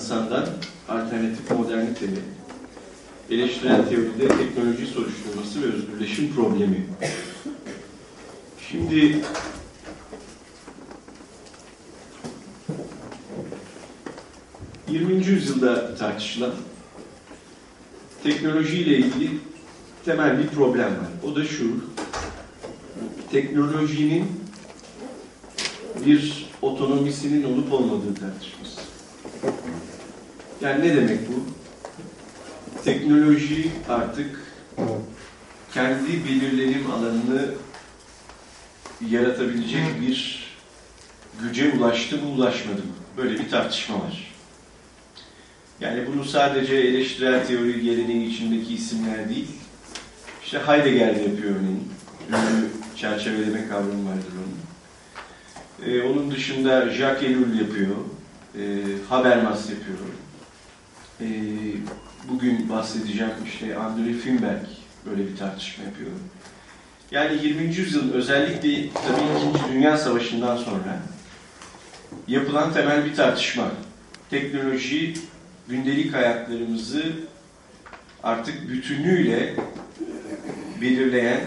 insandan alternatif moderniteli, eleştirel teoride teknoloji soruşturması ve özgürleşim problemi. Şimdi ...20. yüzyılda tartışılan teknolojiyle ilgili temel bir problem var. O da şu, teknolojinin bir otonomisinin olup olmadığı tartışması. Yani ne demek bu? Teknoloji artık kendi belirlenim alanını yaratabilecek bir güce ulaştı mı ulaşmadı mı? Böyle bir tartışma var. Yani bunu sadece eleştirel teori geleneği içindeki isimler değil, işte Heidegger de yapıyor örneğin. Ünlü çerçeveleme kavramı vardır onun. Ee, onun dışında Jacques Ellul yapıyor. Ee, Habermas yapıyor. Ee, bugün bahsedeceğim işte André Finberg böyle bir tartışma yapıyor. Yani 20. yüzyılın özellikle tabii 2. Dünya Savaşı'ndan sonra yapılan temel bir tartışma. Teknoloji gündelik hayatlarımızı artık bütünüyle belirleyen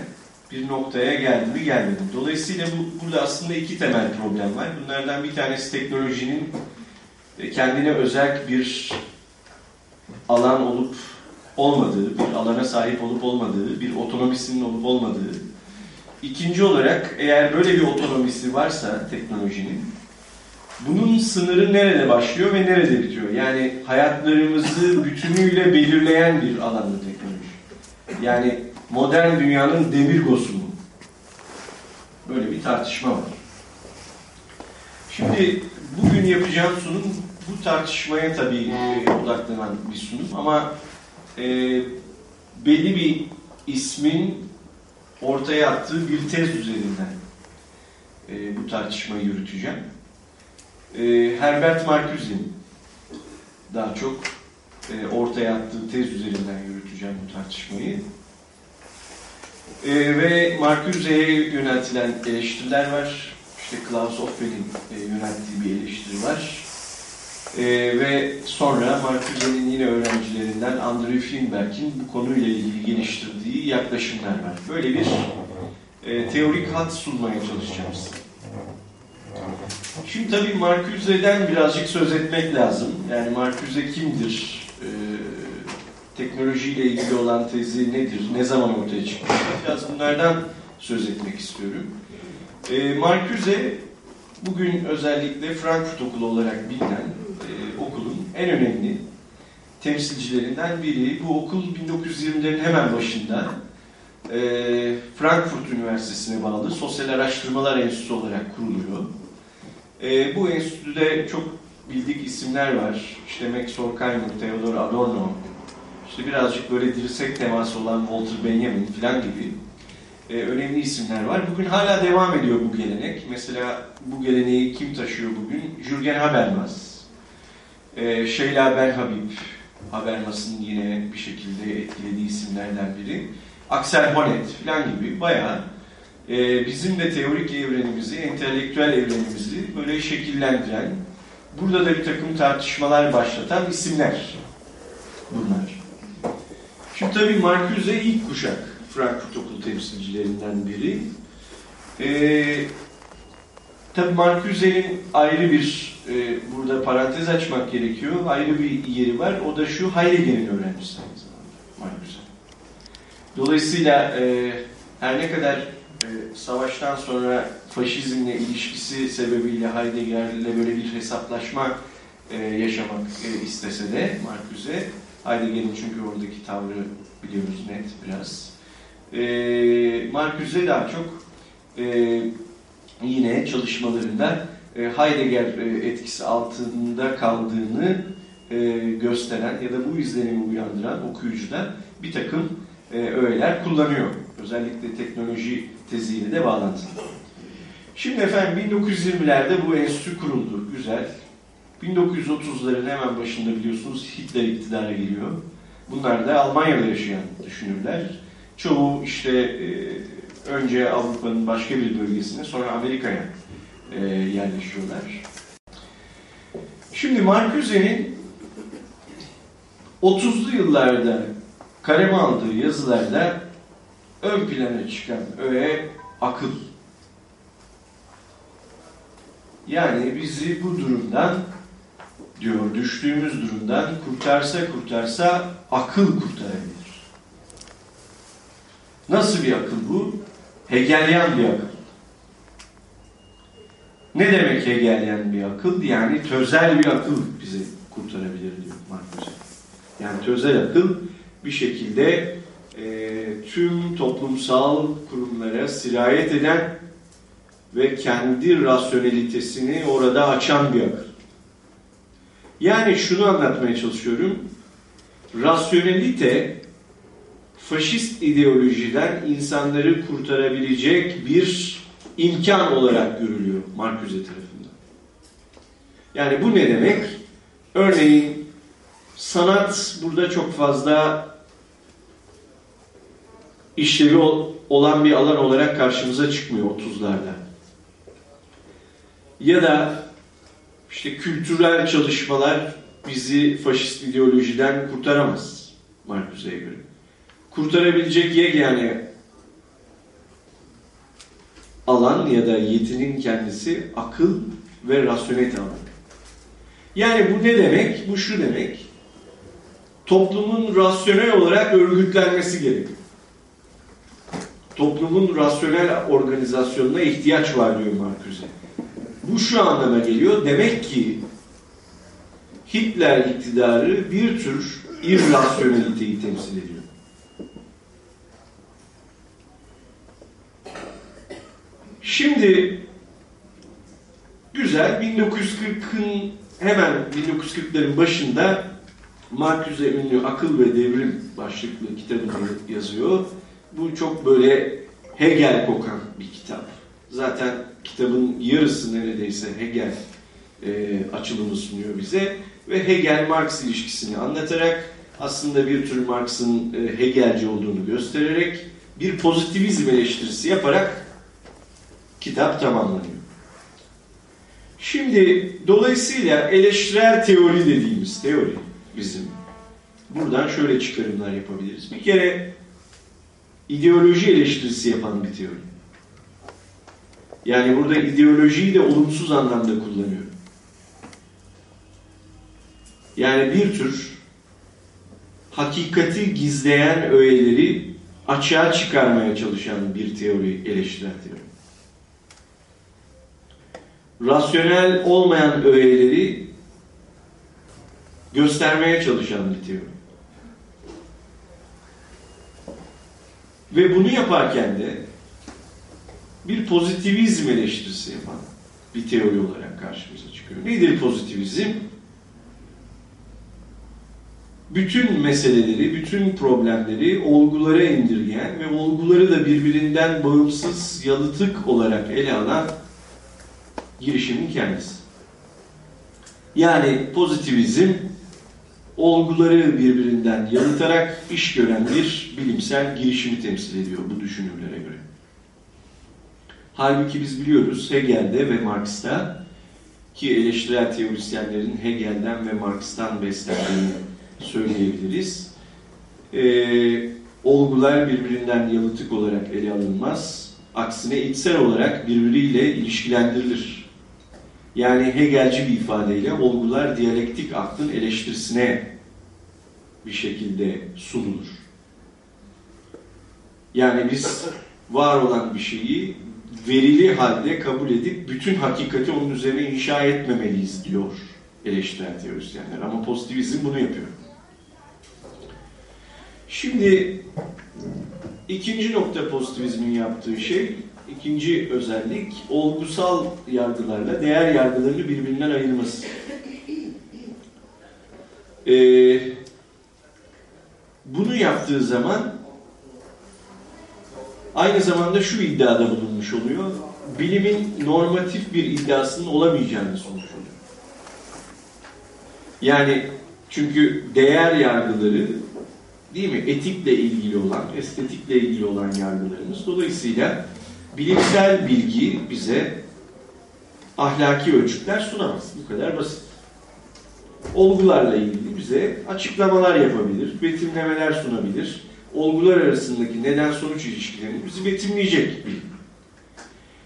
bir noktaya geldi mi gelmedi. Dolayısıyla bu, burada aslında iki temel problem var. Bunlardan bir tanesi teknolojinin e, kendine özel bir alan olup olmadığı, bir alana sahip olup olmadığı, bir otonomisinin olup olmadığı. İkinci olarak eğer böyle bir otonomisi varsa teknolojinin, bunun sınırı nerede başlıyor ve nerede bitiyor? Yani hayatlarımızı bütünüyle belirleyen bir alanda teknoloji. Yani modern dünyanın demirgosu mu? Böyle bir tartışma var. Şimdi bugün yapacağım sunum bu tartışmaya tabii e, odaklanan bir sunum ama e, belli bir ismin ortaya attığı bir tez üzerinden e, bu tartışmayı yürüteceğim. E, Herbert Marcuse'nin daha çok e, ortaya attığı tez üzerinden yürüteceğim bu tartışmayı. E, ve Marcuse'ye yöneltilen eleştiriler var. İşte Klaus Offel'in e, yönelttiği bir eleştiri var. E, ve sonra Marcuse'nin yine öğrencilerinden Andrew Finberg'in bu konuyla ilgili geliştirdiği yaklaşımlar var. Böyle bir e, teorik hat sunmaya çalışacağım size. Şimdi tabii Marcuse'den birazcık söz etmek lazım. Yani Marcuse kimdir? E, teknolojiyle ilgili olan tezi nedir? Ne zaman ortaya çıkmış? Biraz bunlardan söz etmek istiyorum. E, Marcuse bugün özellikle Frankfurt Okulu olarak bilinen okulun en önemli temsilcilerinden biri. Bu okul 1920'lerin hemen başında e, Frankfurt Üniversitesi'ne bağlı Sosyal Araştırmalar Enstitüsü olarak kuruluyor. E, bu enstitüde çok bildik isimler var. İşte Max Horkheimer, Theodor Adorno, işte birazcık böyle dirsek teması olan Walter Benjamin falan gibi e, önemli isimler var. Bugün hala devam ediyor bu gelenek. Mesela bu geleneği kim taşıyor bugün? Jürgen Habermas, e, Şeyla Belhabib, Habermas'ın yine bir şekilde etkilediği isimlerden biri. Axel Honneth falan gibi bayağı e, bizim de teorik evrenimizi, entelektüel evrenimizi böyle şekillendiren, burada da bir takım tartışmalar başlatan isimler bunlar. Şimdi tabii Marcuse ilk kuşak Frankfurt Okulu temsilcilerinden biri. Ee, tabii Marcuse'nin ayrı bir, e, burada parantez açmak gerekiyor, ayrı bir yeri var. O da şu, Heidegger'in öğrencisi aynı zamanda. Dolayısıyla e, her ne kadar e, savaştan sonra faşizmle ilişkisi sebebiyle Heidegger'le böyle bir hesaplaşma e, yaşamak e, istese de Marcuse, Heidegger'in çünkü oradaki tavrı biliyoruz net biraz. E, Marcuse daha çok e, yine çalışmalarında e, Heidegger e, etkisi altında kaldığını e, gösteren ya da bu izlenimi uyandıran okuyucuda bir takım e, öğeler kullanıyor. Özellikle teknoloji teziyle de bağlantılı. Şimdi efendim 1920'lerde bu enstitü kuruldu. Güzel. 1930'ların hemen başında biliyorsunuz Hitler iktidara geliyor. Bunlar da Almanya'da yaşayan düşünürler. Çoğu işte önce Avrupa'nın başka bir bölgesine sonra Amerika'ya e, yerleşiyorlar. Şimdi Marcuse'nin 30'lu yıllarda kaleme aldığı yazılarda ön plana çıkan öğe akıl. Yani bizi bu durumdan diyor düştüğümüz durumdan kurtarsa kurtarsa akıl kurtarabilir. Nasıl bir akıl bu? Hegelyan bir akıl. Ne demek Hegelyan bir akıl? Yani tözel bir akıl bizi kurtarabilir diyor Marcuse. Yani tözel akıl bir şekilde e, tüm toplumsal kurumlara sirayet eden ve kendi rasyonelitesini orada açan bir akıl. Yani şunu anlatmaya çalışıyorum. Rasyonelite faşist ideolojiden insanları kurtarabilecek bir imkan olarak görülüyor Marcuse tarafından. Yani bu ne demek? Örneğin sanat burada çok fazla işlevi olan bir alan olarak karşımıza çıkmıyor 30'larda. Ya da işte kültürel çalışmalar bizi faşist ideolojiden kurtaramaz Marcuse'ye göre. Kurtarabilecek yegane alan ya da yetinin kendisi akıl ve rasyonelite alanı. Yani bu ne demek? Bu şu demek. Toplumun rasyonel olarak örgütlenmesi gerekiyor. Toplumun rasyonel organizasyonuna ihtiyaç var diyor Marcuse. Bu şu anlama geliyor. Demek ki Hitler iktidarı bir tür irrasyoneliteyi temsil ediyor. Şimdi güzel 1940'ın hemen 1940'ların başında Marcuse ünlü Akıl ve Devrim başlıklı kitabını yazıyor. Bu çok böyle Hegel kokan bir kitap. Zaten kitabın yarısı neredeyse Hegel e, açılımı sunuyor bize ve Hegel-Marx ilişkisini anlatarak aslında bir tür Marx'ın e, Hegelci olduğunu göstererek bir pozitivizm eleştirisi yaparak kitap tamamlanıyor. Şimdi dolayısıyla eleştirel teori dediğimiz teori bizim. Buradan şöyle çıkarımlar yapabiliriz. Bir kere ideoloji eleştirisi yapan bir teori. Yani burada ideolojiyi de olumsuz anlamda kullanıyor. Yani bir tür hakikati gizleyen öğeleri açığa çıkarmaya çalışan bir teori, eleştirel teori. Rasyonel olmayan öğeleri göstermeye çalışan bir teori. Ve bunu yaparken de bir pozitivizm eleştirisi yapan bir teori olarak karşımıza çıkıyor. Nedir pozitivizm? Bütün meseleleri, bütün problemleri olgulara indirgeyen ve olguları da birbirinden bağımsız, yalıtık olarak ele alan girişimin kendisi. Yani pozitivizm olguları birbirinden yalıtarak iş gören bir bilimsel girişimi temsil ediyor bu düşünürlere göre. Halbuki biz biliyoruz Hegel'de ve Marx'ta ki eleştirel teorisyenlerin Hegel'den ve Marx'tan beslendiğini söyleyebiliriz. Ee, olgular birbirinden yalıtık olarak ele alınmaz. Aksine içsel olarak birbiriyle ilişkilendirilir. Yani Hegelci bir ifadeyle olgular diyalektik aklın eleştirisine bir şekilde sunulur. Yani biz var olan bir şeyi verili halde kabul edip bütün hakikati onun üzerine inşa etmemeliyiz diyor eleştirel teorisyenler. Ama pozitivizm bunu yapıyor. Şimdi ikinci nokta pozitivizmin yaptığı şey, ikinci özellik olgusal yargılarla değer yargılarını birbirinden ayırması. Ee, bunu yaptığı zaman aynı zamanda şu iddiada bulunmuş oluyor. Bilimin normatif bir iddiasının olamayacağını sonuç oluyor. Yani çünkü değer yargıları değil mi? Etikle ilgili olan, estetikle ilgili olan yargılarımız. Dolayısıyla bilimsel bilgi bize ahlaki ölçütler sunamaz. Bu kadar basit. olgularla ilgili bize açıklamalar yapabilir, betimlemeler sunabilir. Olgular arasındaki neden-sonuç ilişkilerini bizi betimleyecek bilim.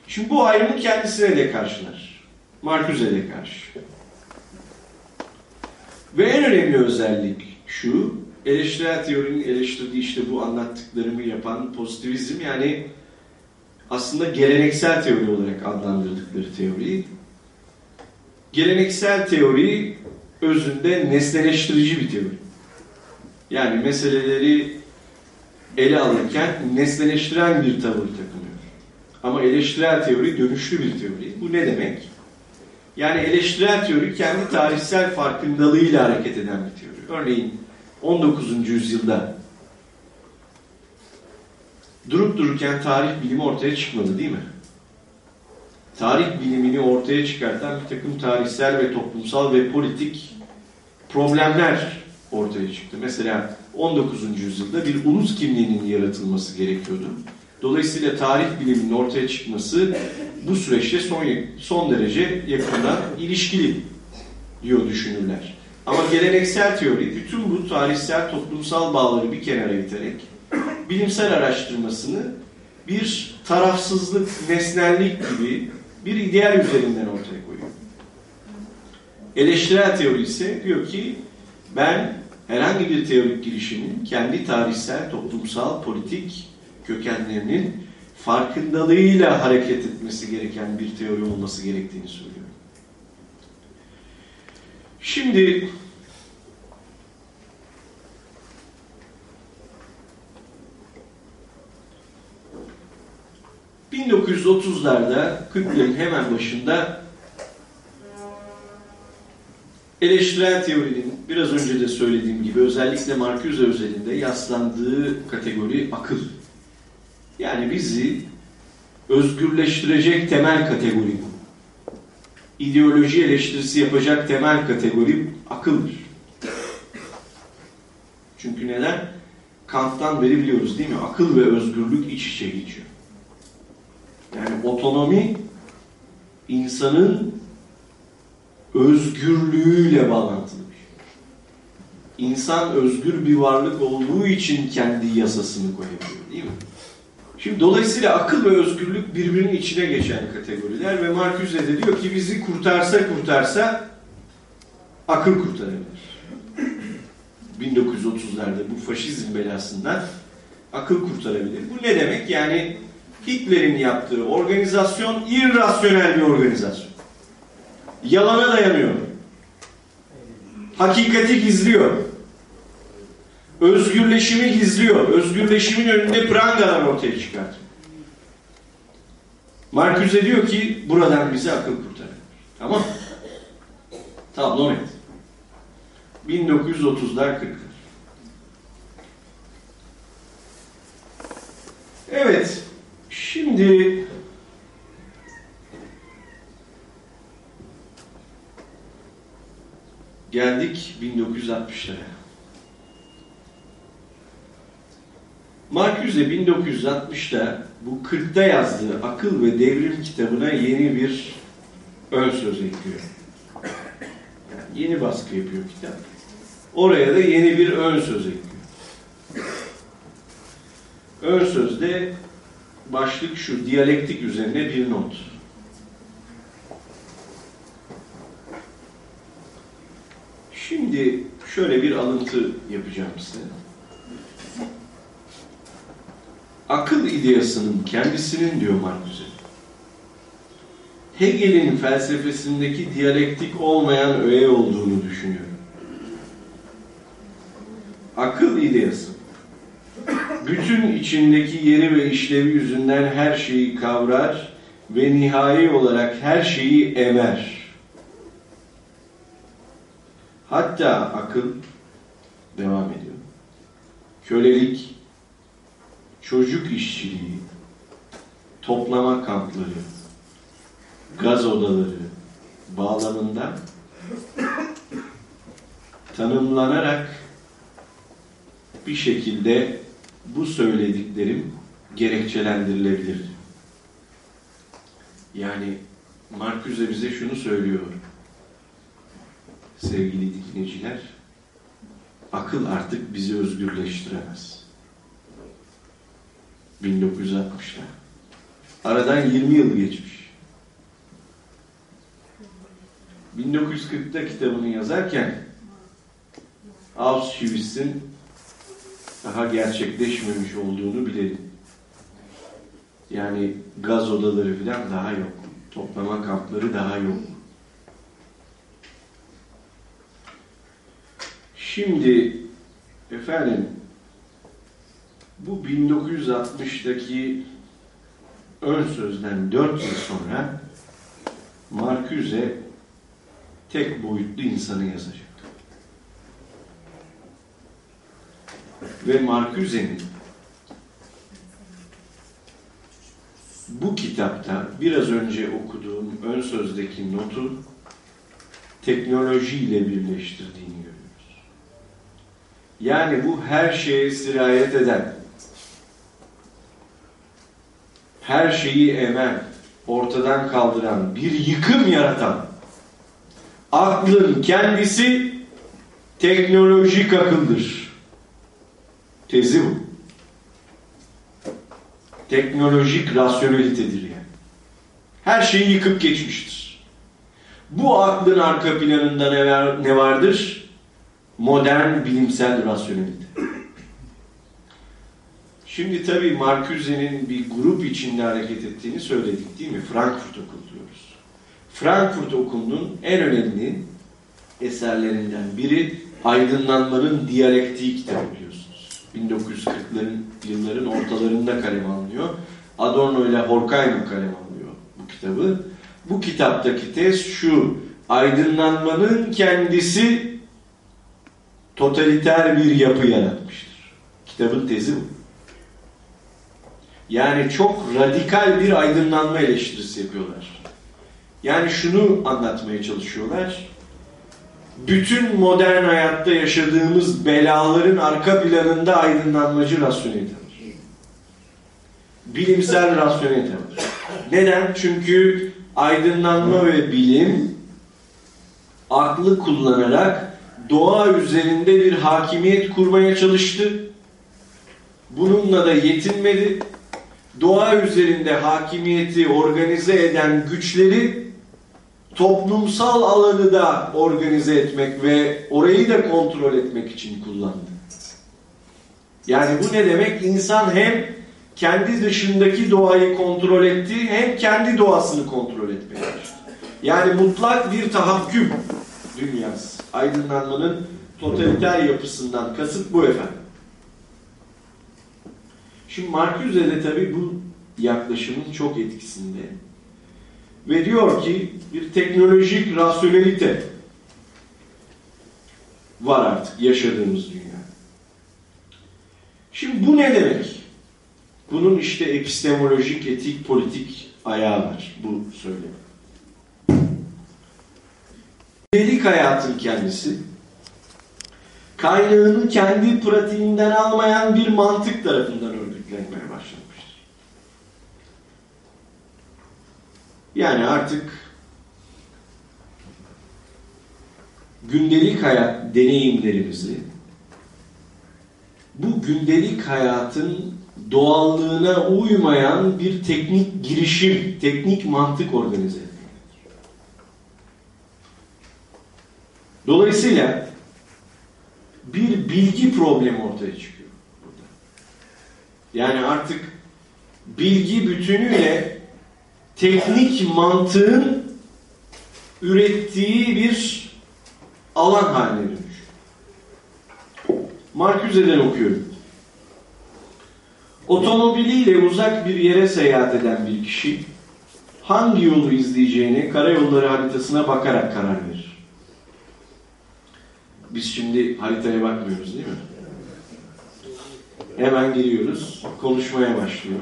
Şimdi bu ayrımı kendisine de karşılar. Marcuse de karşı. Ve en önemli özellik şu, eleştirel teorinin eleştirdiği işte bu anlattıklarımı yapan pozitivizm yani aslında geleneksel teori olarak adlandırdıkları teori. Geleneksel teori özünde nesneleştirici bir teori. Yani meseleleri ele alırken nesneleştiren bir tavır takınıyor. Ama eleştirel teori dönüşlü bir teori. Bu ne demek? Yani eleştirel teori kendi tarihsel farkındalığıyla hareket eden bir teori. Örneğin 19. yüzyılda durup dururken tarih bilimi ortaya çıkmadı değil mi? Tarih bilimini ortaya çıkartan bir takım tarihsel ve toplumsal ve politik problemler ortaya çıktı. Mesela 19. yüzyılda bir ulus kimliğinin yaratılması gerekiyordu. Dolayısıyla tarih biliminin ortaya çıkması bu süreçte son, son derece yakından ilişkili diyor düşünürler. Ama geleneksel teori bütün bu tarihsel toplumsal bağları bir kenara iterek bilimsel araştırmasını bir tarafsızlık, nesnellik gibi bir ideal üzerinden ortaya koyuyor. Eleştirel teori ise diyor ki ben herhangi bir teorik girişimin kendi tarihsel, toplumsal, politik kökenlerinin farkındalığıyla hareket etmesi gereken bir teori olması gerektiğini söylüyor. Şimdi 1930'larda 40'ların hemen başında eleştirel teorinin biraz önce de söylediğim gibi özellikle Marcuse özelinde yaslandığı kategori akıl. Yani bizi özgürleştirecek temel kategori bu. İdeoloji eleştirisi yapacak temel kategori akıldır. Çünkü neden? Kant'tan beri biliyoruz değil mi? Akıl ve özgürlük iç içe geçiyor. Yani otonomi insanın özgürlüğüyle bağlantılı bir şey. İnsan özgür bir varlık olduğu için kendi yasasını koyabiliyor değil mi? Şimdi dolayısıyla akıl ve özgürlük birbirinin içine geçen kategoriler ve Marcuse de diyor ki bizi kurtarsa kurtarsa akıl kurtarabilir. 1930'larda bu faşizm belasından akıl kurtarabilir. Bu ne demek? Yani Hitler'in yaptığı organizasyon irrasyonel bir organizasyon. Yalana dayanıyor. Hakikati gizliyor. Özgürleşimi gizliyor. Özgürleşimin önünde prangalar ortaya çıkartıyor. Marcuse diyor ki buradan bizi akıl kurtarır. Tamam Tablo net. 1930'lar 40'lar. Evet. Şimdi geldik 1960'lara. Marcuse 1960'da bu 40'ta yazdığı Akıl ve Devrim kitabına yeni bir ön söz ekliyor. Yani yeni baskı yapıyor kitap. Oraya da yeni bir ön söz ekliyor. Ön sözde başlık şu, diyalektik üzerine bir not. Şimdi şöyle bir alıntı yapacağım size. Akıl ideyasının kendisinin diyor Marcuse. Hegel'in felsefesindeki diyalektik olmayan öğe olduğunu düşünüyorum. Akıl ideyası bütün içindeki yeri ve işlevi yüzünden her şeyi kavrar ve nihai olarak her şeyi emer. Hatta akıl devam ediyor. Kölelik, çocuk işçiliği, toplama kampları, gaz odaları bağlamında tanımlanarak bir şekilde bu söylediklerim gerekçelendirilebilir. Yani Marcuse bize şunu söylüyor. sevgili dinleyiciler. Akıl artık bizi özgürleştiremez. 1960'lar. Aradan 20 yıl geçmiş. 1940'ta kitabını yazarken Auschwitz'in daha gerçekleşmemiş olduğunu bilelim. Yani gaz odaları falan daha yok. Toplama kampları daha yok. Şimdi efendim bu 1960'daki ön sözden 4 yıl sonra Marcuse tek boyutlu insanı yazacak. Ve Marcuse'nin bu kitapta biraz önce okuduğum ön sözdeki notu teknolojiyle birleştirdiğini görüyoruz. Yani bu her şeye sirayet eden, her şeyi emen, ortadan kaldıran, bir yıkım yaratan aklın kendisi teknolojik akıldır. Tezi bu. Teknolojik rasyonelitedir yani. Her şeyi yıkıp geçmiştir. Bu aklın arka planında ne, var, ne vardır? Modern bilimsel rasyonelite. Şimdi tabii Marcuse'nin bir grup içinde hareket ettiğini söyledik değil mi? Frankfurt Okulu diyoruz. Frankfurt Okulu'nun en önemli eserlerinden biri aydınlanmanın diyalektiği kitabı biliyorsunuz. 1940'ların yılların ortalarında kaleme alınıyor. Adorno ile Horkheimer kaleme alıyor bu kitabı. Bu kitaptaki tez şu, aydınlanmanın kendisi totaliter bir yapı yaratmıştır. Kitabın tezi bu. Yani çok radikal bir aydınlanma eleştirisi yapıyorlar. Yani şunu anlatmaya çalışıyorlar. Bütün modern hayatta yaşadığımız belaların arka planında aydınlanmacı rasyonelite var. Bilimsel rasyonelite var. Neden? Çünkü aydınlanma ve bilim aklı kullanarak doğa üzerinde bir hakimiyet kurmaya çalıştı. Bununla da yetinmedi. Doğa üzerinde hakimiyeti organize eden güçleri toplumsal alanı da organize etmek ve orayı da kontrol etmek için kullandı. Yani bu ne demek? İnsan hem kendi dışındaki doğayı kontrol etti hem kendi doğasını kontrol etmeye başladı. Yani mutlak bir tahakküm dünyası. Aydınlanmanın totaliter yapısından kasıt bu efendim. Şimdi Marcuse de tabii bu yaklaşımın çok etkisinde. Ve diyor ki bir teknolojik rasyonelite var artık yaşadığımız dünya. Şimdi bu ne demek? Bunun işte epistemolojik, etik, politik ayağı var bu söylem. Delik hayatın kendisi kaynağını kendi pratiğinden almayan bir mantık tarafından örgütlenmeye başlamıştır. Yani artık gündelik hayat deneyimlerimizi bu gündelik hayatın doğallığına uymayan bir teknik girişim, teknik mantık organize. Dolayısıyla bir bilgi problemi ortaya çıkıyor burada. Yani artık bilgi bütünüyle teknik mantığın ürettiği bir alan haline dönüşüyor. Marcuse'den okuyorum. Otomobiliyle uzak bir yere seyahat eden bir kişi hangi yolu izleyeceğini karayolları haritasına bakarak karar verir. Biz şimdi haritaya bakmıyoruz değil mi? Hemen giriyoruz, konuşmaya başlıyor.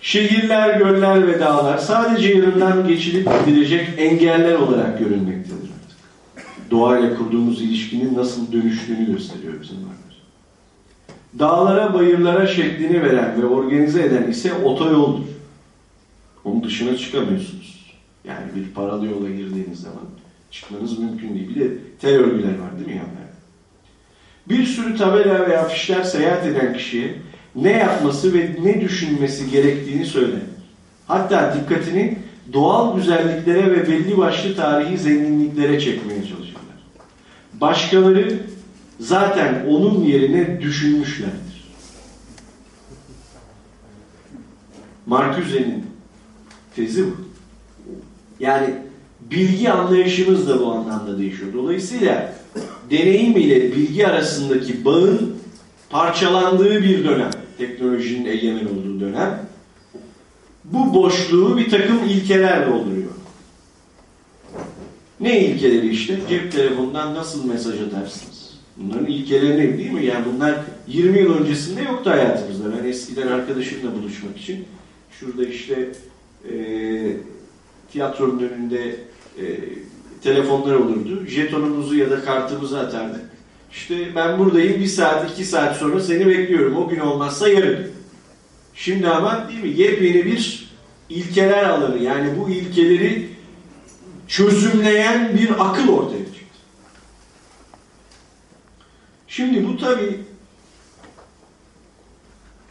Şehirler, göller ve dağlar sadece yanından geçilip gidilecek engeller olarak görünmektedir. Doğayla kurduğumuz ilişkinin nasıl dönüştüğünü gösteriyor bizim varlık. Dağlara, bayırlara şeklini veren ve organize eden ise otoyoldur. Onun dışına çıkamıyorsunuz. Yani bir paralı yola girdiğiniz zaman Çıkmanız mümkün değil. Bir de tel örgüler var değil mi yanlarda? Bir sürü tabela ve afişler seyahat eden kişiye ne yapması ve ne düşünmesi gerektiğini söyler. Hatta dikkatini doğal güzelliklere ve belli başlı tarihi zenginliklere çekmeye çalışırlar. Başkaları zaten onun yerine düşünmüşlerdir. Marcuse'nin tezi bu. Yani bilgi anlayışımız da bu anlamda değişiyor. Dolayısıyla deneyim ile bilgi arasındaki bağın parçalandığı bir dönem, teknolojinin egemen olduğu dönem, bu boşluğu bir takım ilkeler dolduruyor. Ne ilkeleri işte? Cep telefonundan nasıl mesaj atarsınız? Bunların ilkeleri değil mi? Yani bunlar 20 yıl öncesinde yoktu hayatımızda. Ben eskiden arkadaşımla buluşmak için şurada işte e, tiyatronun önünde e, telefonlar olurdu. Jetonunuzu ya da kartımızı atardık. İşte ben buradayım bir saat iki saat sonra seni bekliyorum. O gün olmazsa yarın. Şimdi ama değil mi yepyeni bir ilkeler alanı yani bu ilkeleri çözümleyen bir akıl ortaya çıktı. Şimdi bu tabi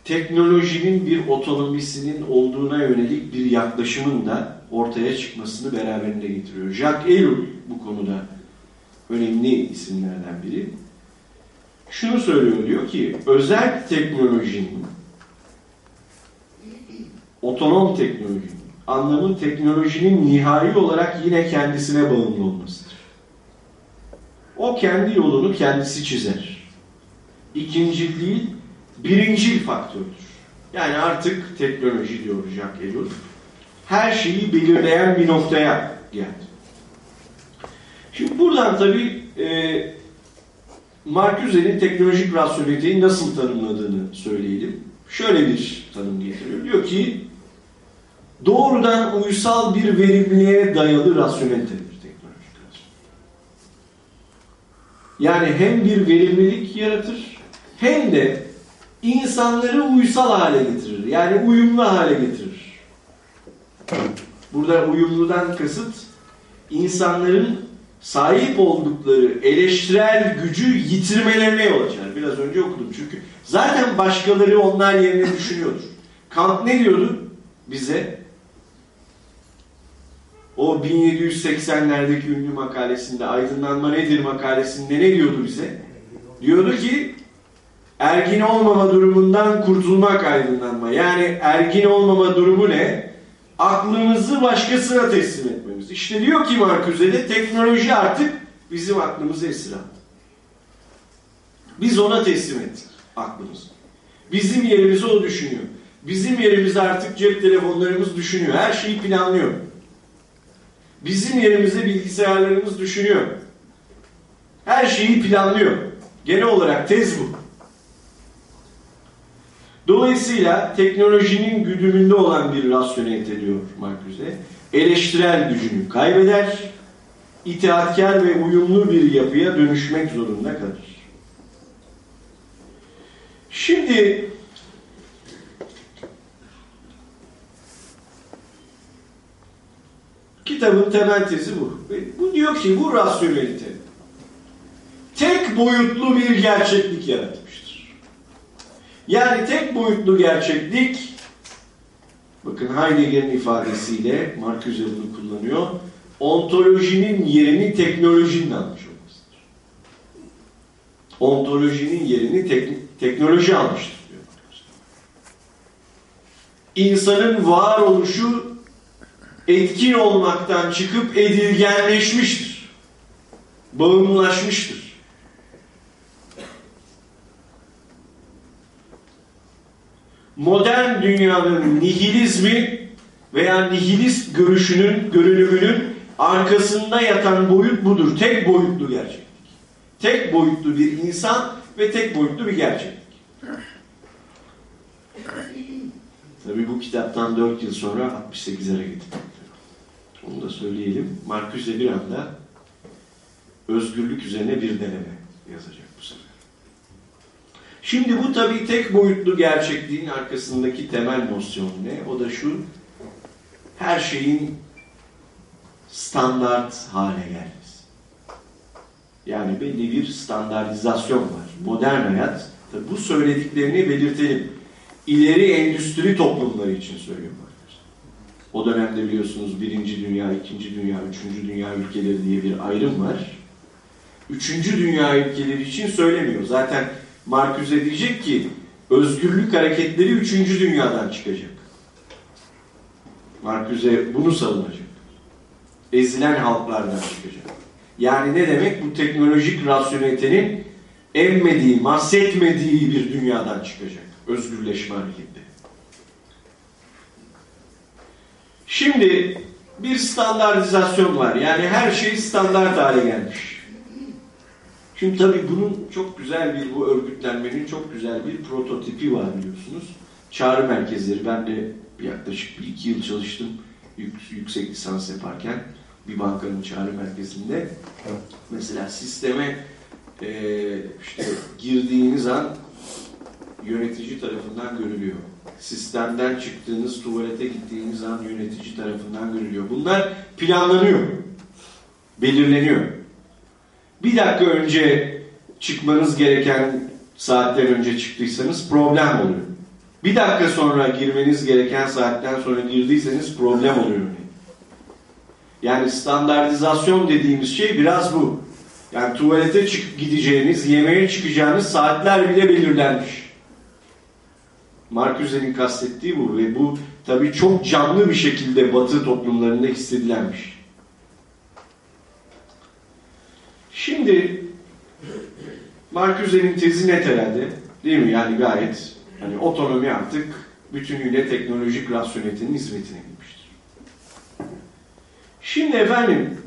teknolojinin bir otonomisinin olduğuna yönelik bir yaklaşımın da ortaya çıkmasını beraberinde getiriyor. Jacques Ellul bu konuda önemli isimlerden biri. Şunu söylüyor diyor ki özel teknolojinin otonom teknolojinin anlamın teknolojinin nihai olarak yine kendisine bağımlı olmasıdır. O kendi yolunu kendisi çizer. İkincil değil, birincil faktördür. Yani artık teknoloji diyor Jacques Ellul. Her şeyi belirleyen bir noktaya geldi. Şimdi buradan tabii e, Marcuse'nin teknolojik rasyoneliteyi nasıl tanımladığını söyleyelim. Şöyle bir tanım getiriyor. Diyor ki doğrudan uysal bir verimliliğe dayalı rasyonelitedir teknolojik rasyonelite. Yani hem bir verimlilik yaratır hem de insanları uysal hale getirir. Yani uyumlu hale getirir. Burada uyumludan kasıt insanların sahip oldukları eleştirel gücü yitirmelerine yol açar. Biraz önce okudum çünkü zaten başkaları onlar yerine düşünüyordur. Kant ne diyordu bize? O 1780'lerdeki ünlü makalesinde aydınlanma nedir makalesinde ne diyordu bize? Diyordu ki ergin olmama durumundan kurtulmak aydınlanma. Yani ergin olmama durumu ne? Aklımızı başkasına teslim etmemiz. İşte diyor ki Marcuse'de teknoloji artık bizim aklımızı esir aldı. Biz ona teslim ettik aklımızı. Bizim yerimizi o düşünüyor. Bizim yerimizi artık cep telefonlarımız düşünüyor. Her şeyi planlıyor. Bizim yerimize bilgisayarlarımız düşünüyor. Her şeyi planlıyor. Genel olarak tez bu. Dolayısıyla teknolojinin güdümünde olan bir rasyonelite diyor Marcuse, eleştirel gücünü kaybeder, itaatkar ve uyumlu bir yapıya dönüşmek zorunda kalır. Şimdi kitabın temel tezi bu. Bu diyor ki bu rasyonelite tek boyutlu bir gerçeklik yaratmıştır. Yani tek boyutlu gerçeklik bakın Heidegger'in ifadesiyle Marcuse bunu kullanıyor. Ontolojinin yerini teknolojinin almış olmasıdır. Ontolojinin yerini tek, teknoloji almıştır diyor Marcuse. İnsanın varoluşu etkin olmaktan çıkıp edilgenleşmiştir. Bağımlaşmıştır. Modern dünyanın nihilizmi veya nihilist görüşünün, görünümünün arkasında yatan boyut budur. Tek boyutlu gerçeklik. Tek boyutlu bir insan ve tek boyutlu bir gerçeklik. Tabii bu kitaptan 4 yıl sonra 68'lere gittik. Onu da söyleyelim. Marcuse bir anda özgürlük üzerine bir deneme yazacak bu sefer. Şimdi bu tabii tek boyutlu gerçekliğin arkasındaki temel nosyon ne? O da şu, her şeyin standart hale gelmesi. Yani belli bir standartizasyon var. Modern hayat, bu söylediklerini belirtelim. İleri endüstri toplumları için söylüyorum. O dönemde biliyorsunuz birinci dünya, ikinci dünya, üçüncü dünya ülkeleri diye bir ayrım var. Üçüncü dünya ülkeleri için söylemiyor. Zaten Marcuse diyecek ki özgürlük hareketleri üçüncü dünyadan çıkacak. Marcuse bunu savunacak. Ezilen halklardan çıkacak. Yani ne demek? Bu teknolojik rasyonelitenin emmediği, mahsetmediği bir dünyadan çıkacak. Özgürleşme hareketleri. Şimdi bir standartizasyon var. Yani her şey standart hale gelmiş. Şimdi tabii bunun çok güzel bir, bu örgütlenmenin çok güzel bir prototipi var biliyorsunuz. Çağrı merkezleri. Ben de yaklaşık bir iki yıl çalıştım yüksek lisans yaparken bir bankanın çağrı merkezinde. Evet. Mesela sisteme e, işte girdiğiniz an yönetici tarafından görülüyor. Sistemden çıktığınız, tuvalete gittiğiniz an yönetici tarafından görülüyor. Bunlar planlanıyor, belirleniyor. Bir dakika önce çıkmanız gereken saatten önce çıktıysanız problem oluyor. Bir dakika sonra girmeniz gereken saatten sonra girdiyseniz problem oluyor. Yani standartizasyon dediğimiz şey biraz bu. Yani tuvalete çık gideceğiniz, yemeğe çıkacağınız saatler bile belirlenmiş. Marcuse'nin kastettiği bu ve bu tabii çok canlı bir şekilde Batı toplumlarında hissedilenmiş. Şimdi Marcuse'nin tezi net herhalde. Değil mi? Yani gayet hani otonomi artık bütünüyle teknolojik rasyonelitenin hizmetine gitmiştir. Şimdi efendim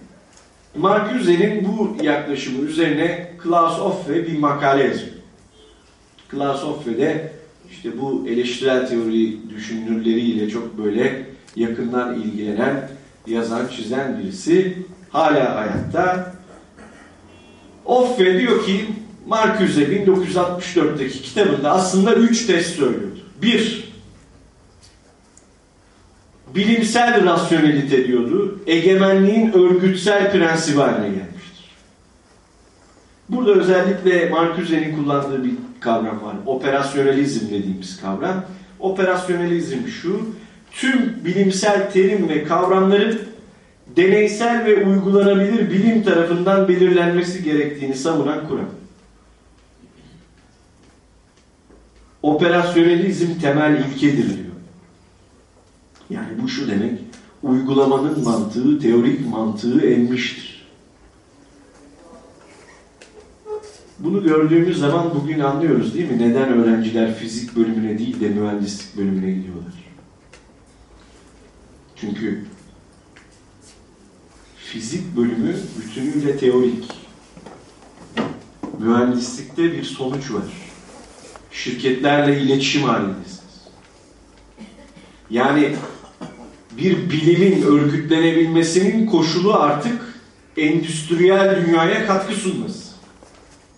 Marcuse'nin bu yaklaşımı üzerine Klaus Offe bir makale yazıyor. Klaus Offe de işte bu eleştirel teori düşünürleriyle çok böyle yakından ilgilenen, yazan, çizen birisi hala hayatta. Offe diyor ki Marcuse 1964'teki kitabında aslında üç test söylüyordu. Bir, bilimsel rasyonelite diyordu, egemenliğin örgütsel prensibi haline gelmiştir. Burada özellikle Marcuse'nin kullandığı bir kavram var. Operasyonalizm dediğimiz kavram. Operasyonalizm şu, tüm bilimsel terim ve kavramların deneysel ve uygulanabilir bilim tarafından belirlenmesi gerektiğini savunan kuram. Operasyonalizm temel ilkedir diyor. Yani bu şu demek, uygulamanın mantığı, teorik mantığı emmiştir. Bunu gördüğümüz zaman bugün anlıyoruz değil mi? Neden öğrenciler fizik bölümüne değil de mühendislik bölümüne gidiyorlar? Çünkü fizik bölümü bütünüyle teorik. Mühendislikte bir sonuç var. Şirketlerle iletişim halindesiniz. Yani bir bilimin örgütlenebilmesinin koşulu artık endüstriyel dünyaya katkı sunması.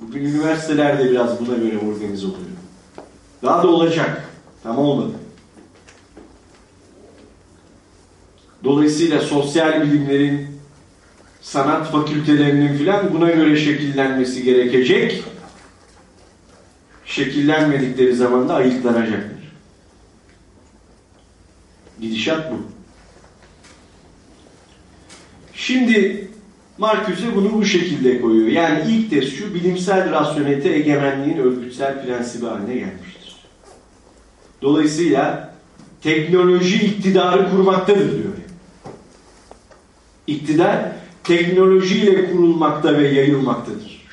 Bugün üniversitelerde biraz buna göre organize oluyor. Daha da olacak. Tam olmadı. Dolayısıyla sosyal bilimlerin, sanat fakültelerinin filan buna göre şekillenmesi gerekecek. Şekillenmedikleri zaman da ayıklanacaklar. Gidişat bu. Şimdi Marcuse bunu bu şekilde koyuyor. Yani ilk test şu, bilimsel rasyonelite egemenliğin örgütsel prensibi haline gelmiştir. Dolayısıyla teknoloji iktidarı kurmaktadır diyor. İktidar teknolojiyle kurulmakta ve yayılmaktadır.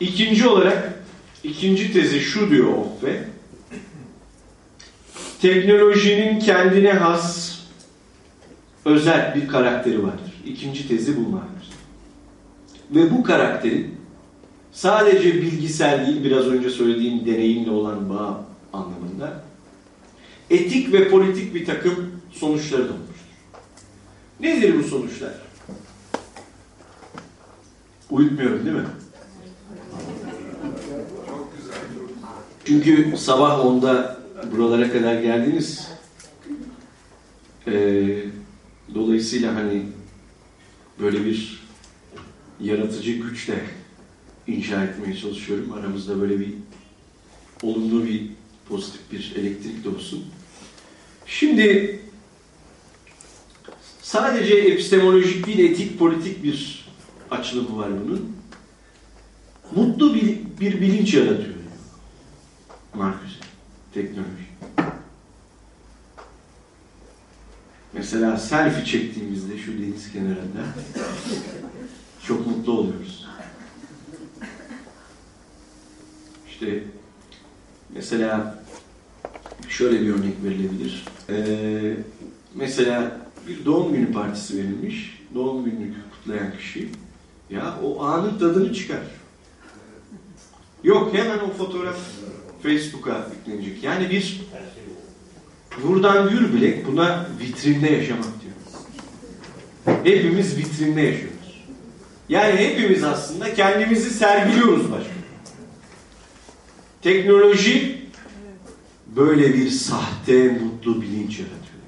İkinci olarak, ikinci tezi şu diyor Offe, teknolojinin kendine has özel bir karakteri vardır. İkinci tezi bu vardır. Ve bu karakterin sadece bilgisel değil, biraz önce söylediğim deneyimle olan bağ anlamında etik ve politik bir takım sonuçları da olmuştur. Nedir bu sonuçlar? Uyutmuyorum değil mi? Çünkü sabah onda buralara kadar geldiniz. Ee, dolayısıyla hani böyle bir yaratıcı güçle inşa etmeye çalışıyorum. Aramızda böyle bir olumlu bir pozitif bir elektrik de olsun. Şimdi sadece epistemolojik değil, etik, politik bir açılımı var bunun. Mutlu bir, bir bilinç yaratıyor. Marcuse, teknoloji. Mesela selfie çektiğimizde şu deniz kenarında çok mutlu oluyoruz. İşte mesela şöyle bir örnek verilebilir. Ee, mesela bir doğum günü partisi verilmiş. Doğum gününü kutlayan kişi ya o anın tadını çıkar. Yok hemen o fotoğraf Facebook'a yüklenecek. Yani bir buradan gür bilek buna vitrinde yaşamak diyor. Hepimiz vitrinde yaşıyoruz. Yani hepimiz aslında kendimizi sergiliyoruz başka. Teknoloji böyle bir sahte mutlu bilinç yaratıyor.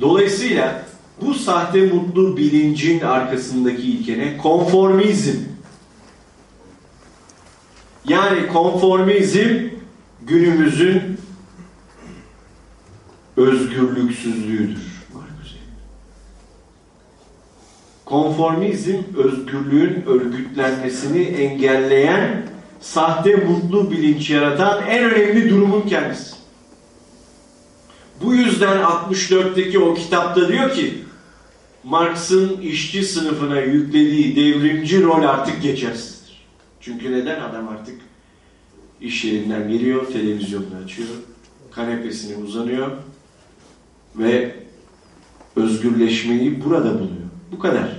Dolayısıyla bu sahte mutlu bilincin arkasındaki ilke ne? Konformizm. Yani konformizm günümüzün özgürlüksüzlüğüdür. Konformizm özgürlüğün örgütlenmesini engelleyen sahte mutlu bilinç yaratan en önemli durumun kendisi. Bu yüzden 64'teki o kitapta diyor ki Marx'ın işçi sınıfına yüklediği devrimci rol artık geçersizdir. Çünkü neden? Adam artık iş yerinden geliyor, televizyonunu açıyor, kanepesine uzanıyor ve özgürleşmeyi burada buluyor. Bu kadar.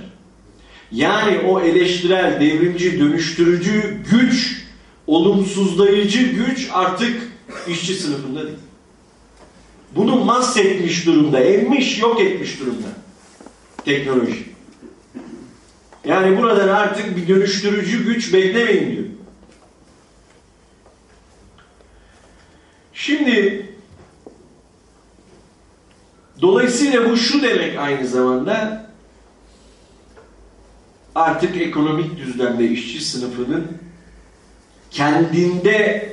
Yani o eleştirel, devrimci, dönüştürücü güç, olumsuzlayıcı güç artık işçi sınıfında değil. Bunu mahsetmiş durumda, emmiş, yok etmiş durumda teknoloji. Yani buradan artık bir dönüştürücü güç beklemeyin diyor. Şimdi dolayısıyla bu şu demek aynı zamanda artık ekonomik düzlemde işçi sınıfının kendinde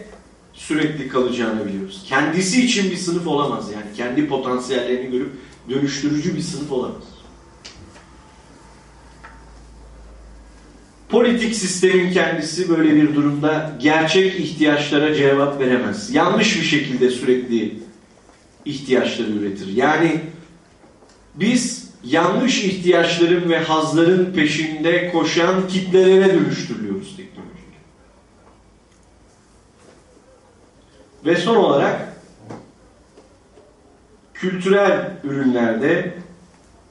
sürekli kalacağını biliyoruz. Kendisi için bir sınıf olamaz yani. Kendi potansiyellerini görüp dönüştürücü bir sınıf olamaz. Politik sistemin kendisi böyle bir durumda gerçek ihtiyaçlara cevap veremez. Yanlış bir şekilde sürekli ihtiyaçları üretir. Yani biz yanlış ihtiyaçların ve hazların peşinde koşan kitlelere dönüştürülüyoruz teknolojiyi. Ve son olarak kültürel ürünlerde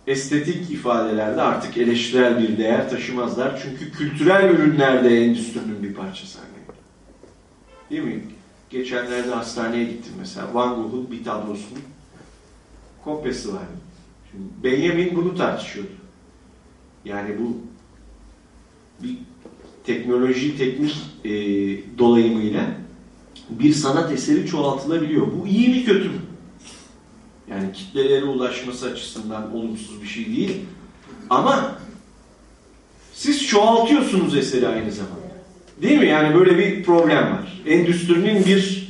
estetik ifadelerde artık eleştirel bir değer taşımazlar. Çünkü kültürel ürünlerde endüstrinin bir parçası haline Değil mi? Geçenlerde hastaneye gittim mesela. Van Gogh'un bir tablosunun kopyası var. Şimdi Benjamin bunu tartışıyordu. Yani bu bir teknoloji, teknik e, dolayımıyla bir sanat eseri çoğaltılabiliyor. Bu iyi mi kötü mü? Yani kitlelere ulaşması açısından olumsuz bir şey değil. Ama siz çoğaltıyorsunuz eseri aynı zamanda. Değil mi? Yani böyle bir problem var. Endüstrinin bir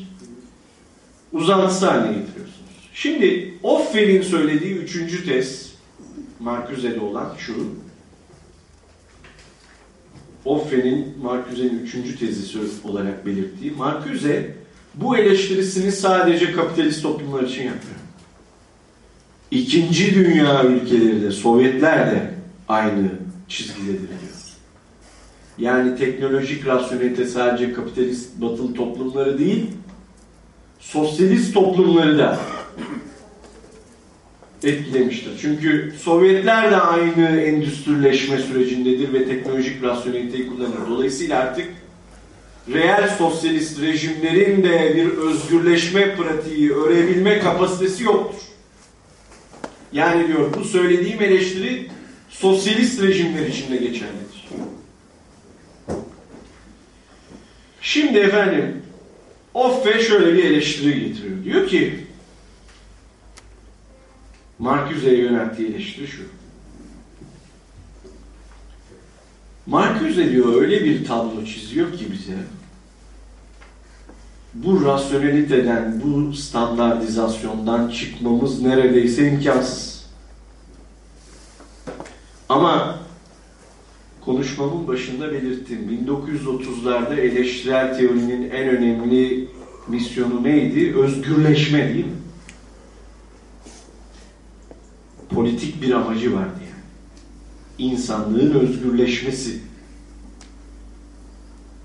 uzantısı haline getiriyorsunuz. Şimdi Offel'in söylediği üçüncü tez Marcuse'de olan şu. Offel'in Marcuse'nin üçüncü tezi olarak belirttiği. Marcuse bu eleştirisini sadece kapitalist toplumlar için yapıyor. İkinci dünya ülkeleri de, Sovyetler de aynı çizgidedir. Yani teknolojik rasyonelite sadece kapitalist batılı toplumları değil, sosyalist toplumları da etkilemiştir. Çünkü Sovyetler de aynı endüstrileşme sürecindedir ve teknolojik rasyoneliteyi kullanır. Dolayısıyla artık reel sosyalist rejimlerin de bir özgürleşme pratiği örebilme kapasitesi yoktur. Yani diyor bu söylediğim eleştiri sosyalist rejimler için de geçerlidir. Şimdi efendim Offe şöyle bir eleştiri getiriyor. Diyor ki Marcuse'ye yönelttiği eleştiri şu. Marcuse diyor öyle bir tablo çiziyor ki bize bu rasyoneliteden, bu standartizasyondan çıkmamız neredeyse imkansız. Ama konuşmamın başında belirttim. 1930'larda eleştirel teorinin en önemli misyonu neydi? Özgürleşme değil mi? Politik bir amacı vardı yani. İnsanlığın özgürleşmesi.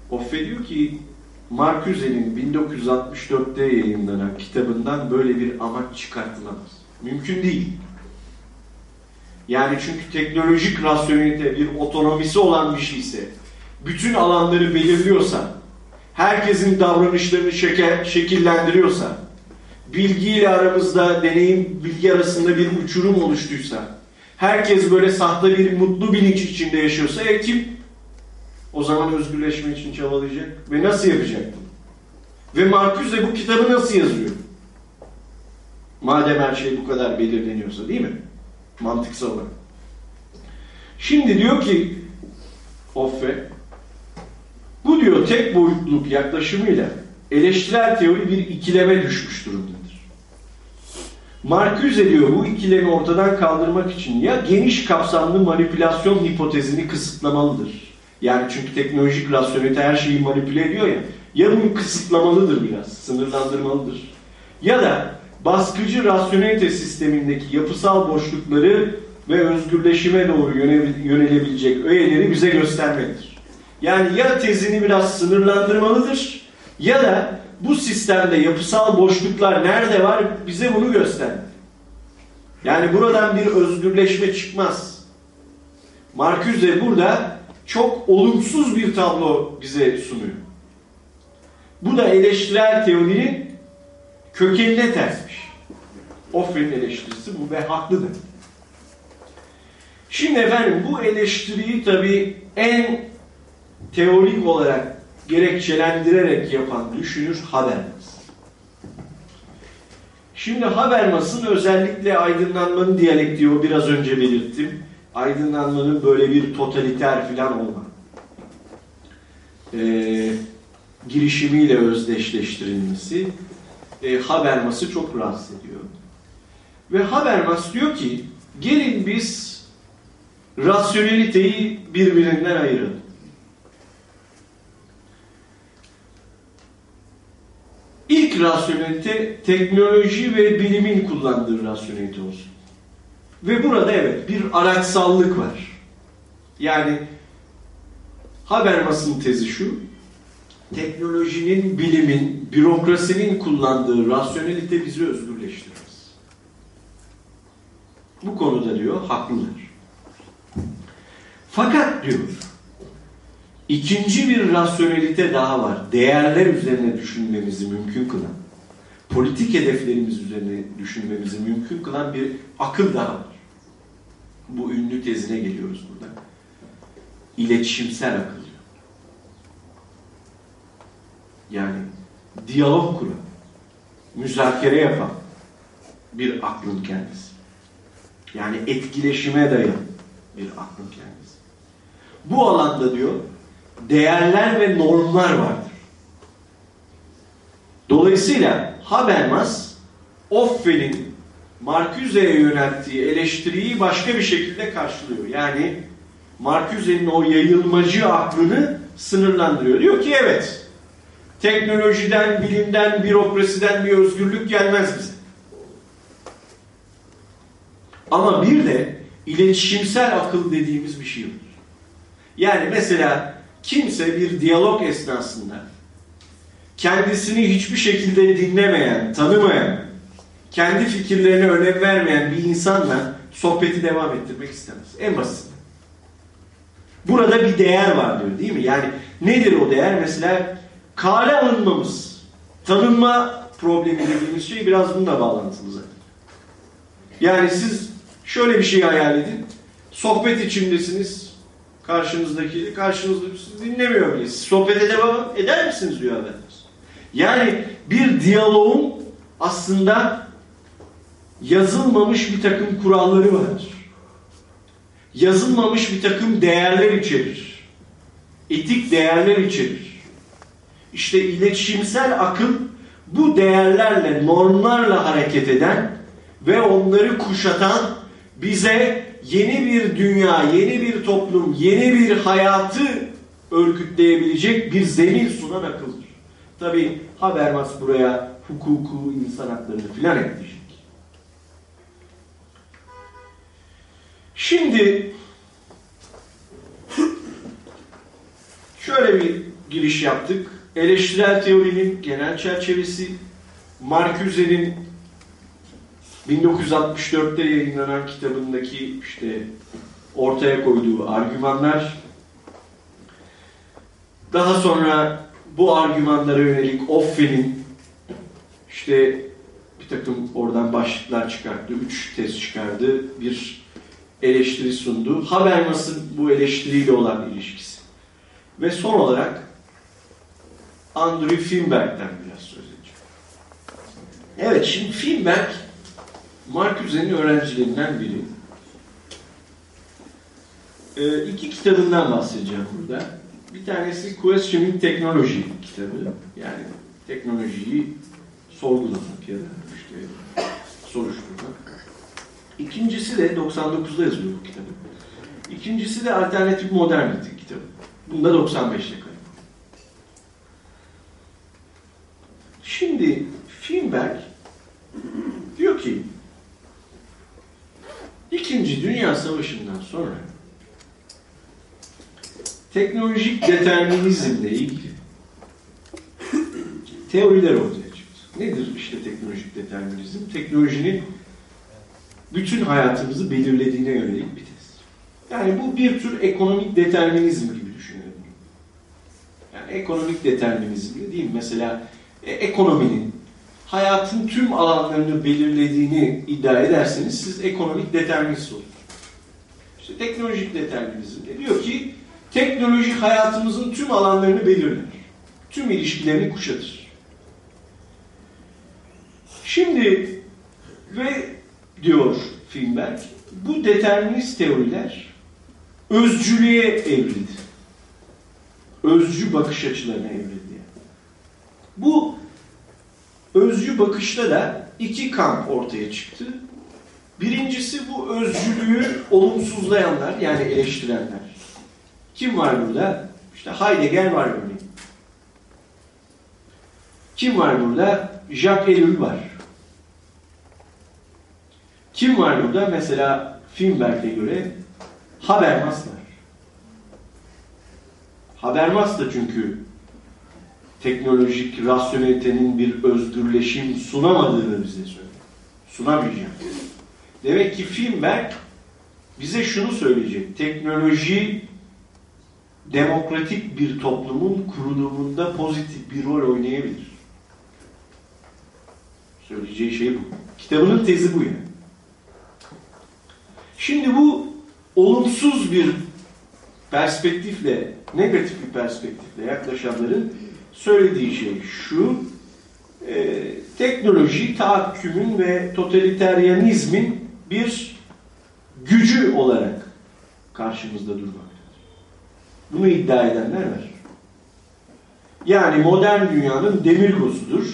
Offe diyor ki Marcuse'nin 1964'te yayınlanan kitabından böyle bir amaç çıkartılamaz. Mümkün değil. Yani çünkü teknolojik rasyonelite bir otonomisi olan bir şeyse, bütün alanları belirliyorsa, herkesin davranışlarını şeker, şekillendiriyorsa, bilgiyle aramızda deneyim, bilgi arasında bir uçurum oluştuysa, herkes böyle sahte bir mutlu bilinç içinde yaşıyorsa, e kim o zaman özgürleşme için çabalayacak ve nasıl yapacak bunu? Ve Marcuse bu kitabı nasıl yazıyor? Madem her şey bu kadar belirleniyorsa değil mi? Mantıksal olarak. Şimdi diyor ki Offe bu diyor tek boyutluluk yaklaşımıyla eleştirel teori bir ikileme düşmüş durumdadır. Marcuse diyor bu ikilemi ortadan kaldırmak için ya geniş kapsamlı manipülasyon hipotezini kısıtlamalıdır. Yani çünkü teknolojik rasyonelite her şeyi manipüle ediyor ya. Ya bunu kısıtlamalıdır biraz, sınırlandırmalıdır. Ya da baskıcı rasyonelite sistemindeki yapısal boşlukları ve özgürleşime doğru yönelebilecek öğeleri bize göstermelidir. Yani ya tezini biraz sınırlandırmalıdır ya da bu sistemde yapısal boşluklar nerede var bize bunu göster. Yani buradan bir özgürleşme çıkmaz. Marcuse burada çok olumsuz bir tablo bize sunuyor. Bu da eleştirel teorinin kökenine tersmiş. Offen'in eleştirisi bu ve haklıdır. Şimdi efendim bu eleştiriyi tabii en teorik olarak gerekçelendirerek yapan düşünür Habermas. Şimdi Habermas'ın özellikle aydınlanmanın diyalektiği o biraz önce belirttim. Aydınlanmanın böyle bir totaliter filan olma. Ee, girişimiyle özdeşleştirilmesi e, Habermas'ı çok rahatsız ediyor. Ve Habermas diyor ki gelin biz rasyoneliteyi birbirinden ayıralım. İlk rasyonelite teknoloji ve bilimin kullandığı rasyonelite olsun. Ve burada evet bir araçsallık var. Yani Habermas'ın tezi şu, teknolojinin, bilimin, bürokrasinin kullandığı rasyonelite bizi özgürleştirmez. Bu konuda diyor haklılar. Fakat diyor, ikinci bir rasyonelite daha var. Değerler üzerine düşünmemizi mümkün kılan, politik hedeflerimiz üzerine düşünmemizi mümkün kılan bir akıl daha var. Bu ünlü tezine geliyoruz burada. İletişimsel akıl diyor. Yani diyalog kuran, müzakere yapan bir aklın kendisi. Yani etkileşime dayalı bir aklın kendisi. Bu alanda diyor değerler ve normlar vardır. Dolayısıyla Habermas Offen'in Marcuse'ye yönelttiği eleştiriyi başka bir şekilde karşılıyor. Yani Marcuse'nin o yayılmacı aklını sınırlandırıyor. Diyor ki evet, teknolojiden, bilimden, bürokrasiden bir özgürlük gelmez bize. Ama bir de iletişimsel akıl dediğimiz bir şey var. Yani mesela kimse bir diyalog esnasında kendisini hiçbir şekilde dinlemeyen, tanımayan, kendi fikirlerine önem vermeyen bir insanla sohbeti devam ettirmek istemez. En basit. Burada bir değer var diyor değil mi? Yani nedir o değer? Mesela kale alınmamız, tanınma problemi dediğimiz şey biraz bununla bağlantılı zaten. Yani siz şöyle bir şey hayal edin. Sohbet içindesiniz. Karşınızdaki, karşınızda siz dinlemiyor bile. Siz sohbete devam eder misiniz diyor Efendimiz. Yani bir diyaloğun aslında yazılmamış bir takım kuralları vardır. Yazılmamış bir takım değerler içerir. Etik değerler içerir. İşte iletişimsel akıl bu değerlerle, normlarla hareket eden ve onları kuşatan bize yeni bir dünya, yeni bir toplum, yeni bir hayatı örgütleyebilecek bir zemin sunan akıldır. Tabi Habermas buraya hukuku, insan haklarını filan ekleyecek. Şimdi şöyle bir giriş yaptık. Eleştirel teorinin genel çerçevesi, Marcuse'nin 1964'te yayınlanan kitabındaki işte ortaya koyduğu argümanlar, daha sonra bu argümanlara yönelik Offen'in işte bir takım oradan başlıklar çıkarttı, üç tez çıkardı, bir eleştiri sundu. Habermas'ın bu eleştiriyle olan ilişkisi. Ve son olarak Andrew Finberg'den biraz söz edeceğim. Evet, şimdi Finberg Marcuse'nin öğrencilerinden biri. Ee, iki kitabından bahsedeceğim burada. Bir tanesi Questioning Technology kitabı. Yani teknolojiyi sorgulamak ya da işte soruşturmak. İkincisi de 99'da yazılıyor bu kitabı. İkincisi de Alternatif Modernity kitabı. Bunda 95'te kalıyor. Şimdi Finberg diyor ki İkinci Dünya Savaşı'ndan sonra teknolojik determinizmle ilgili teoriler ortaya çıktı. Nedir işte teknolojik determinizm? Teknolojinin bütün hayatımızı belirlediğine yönelik bir tez. Yani bu bir tür ekonomik determinizm gibi düşünelim. Yani ekonomik determinizm değil mi? Mesela e, ekonominin hayatın tüm alanlarını belirlediğini iddia ederseniz siz ekonomik determinist olursunuz. İşte teknolojik determinizm de diyor ki teknoloji hayatımızın tüm alanlarını belirler. Tüm ilişkilerini kuşatır. Şimdi ve diyor Filmberg, bu determinist teoriler özcülüğe evrildi. Özcü bakış açılarına evrildi. Bu özcü bakışta da iki kamp ortaya çıktı. Birincisi bu özcülüğü olumsuzlayanlar yani eleştirenler. Kim var burada? İşte Heidegger var örneğin. Kim var burada? Jacques Ellul var. Kim var burada? Mesela Finberg'e göre Habermas var. Habermas da çünkü teknolojik rasyonelitenin bir özgürleşim sunamadığını bize söylüyor. Sunamayacak. Demek ki Finberg bize şunu söyleyecek. Teknoloji demokratik bir toplumun kurulumunda pozitif bir rol oynayabilir. Söyleyeceği şey bu. Kitabının tezi bu yani. Şimdi bu olumsuz bir perspektifle, negatif bir perspektifle yaklaşanların söylediği şey şu, e, teknoloji tahakkümün ve totaliteryanizmin bir gücü olarak karşımızda durmaktadır. Bunu iddia edenler var. Yani modern dünyanın demirkozudur.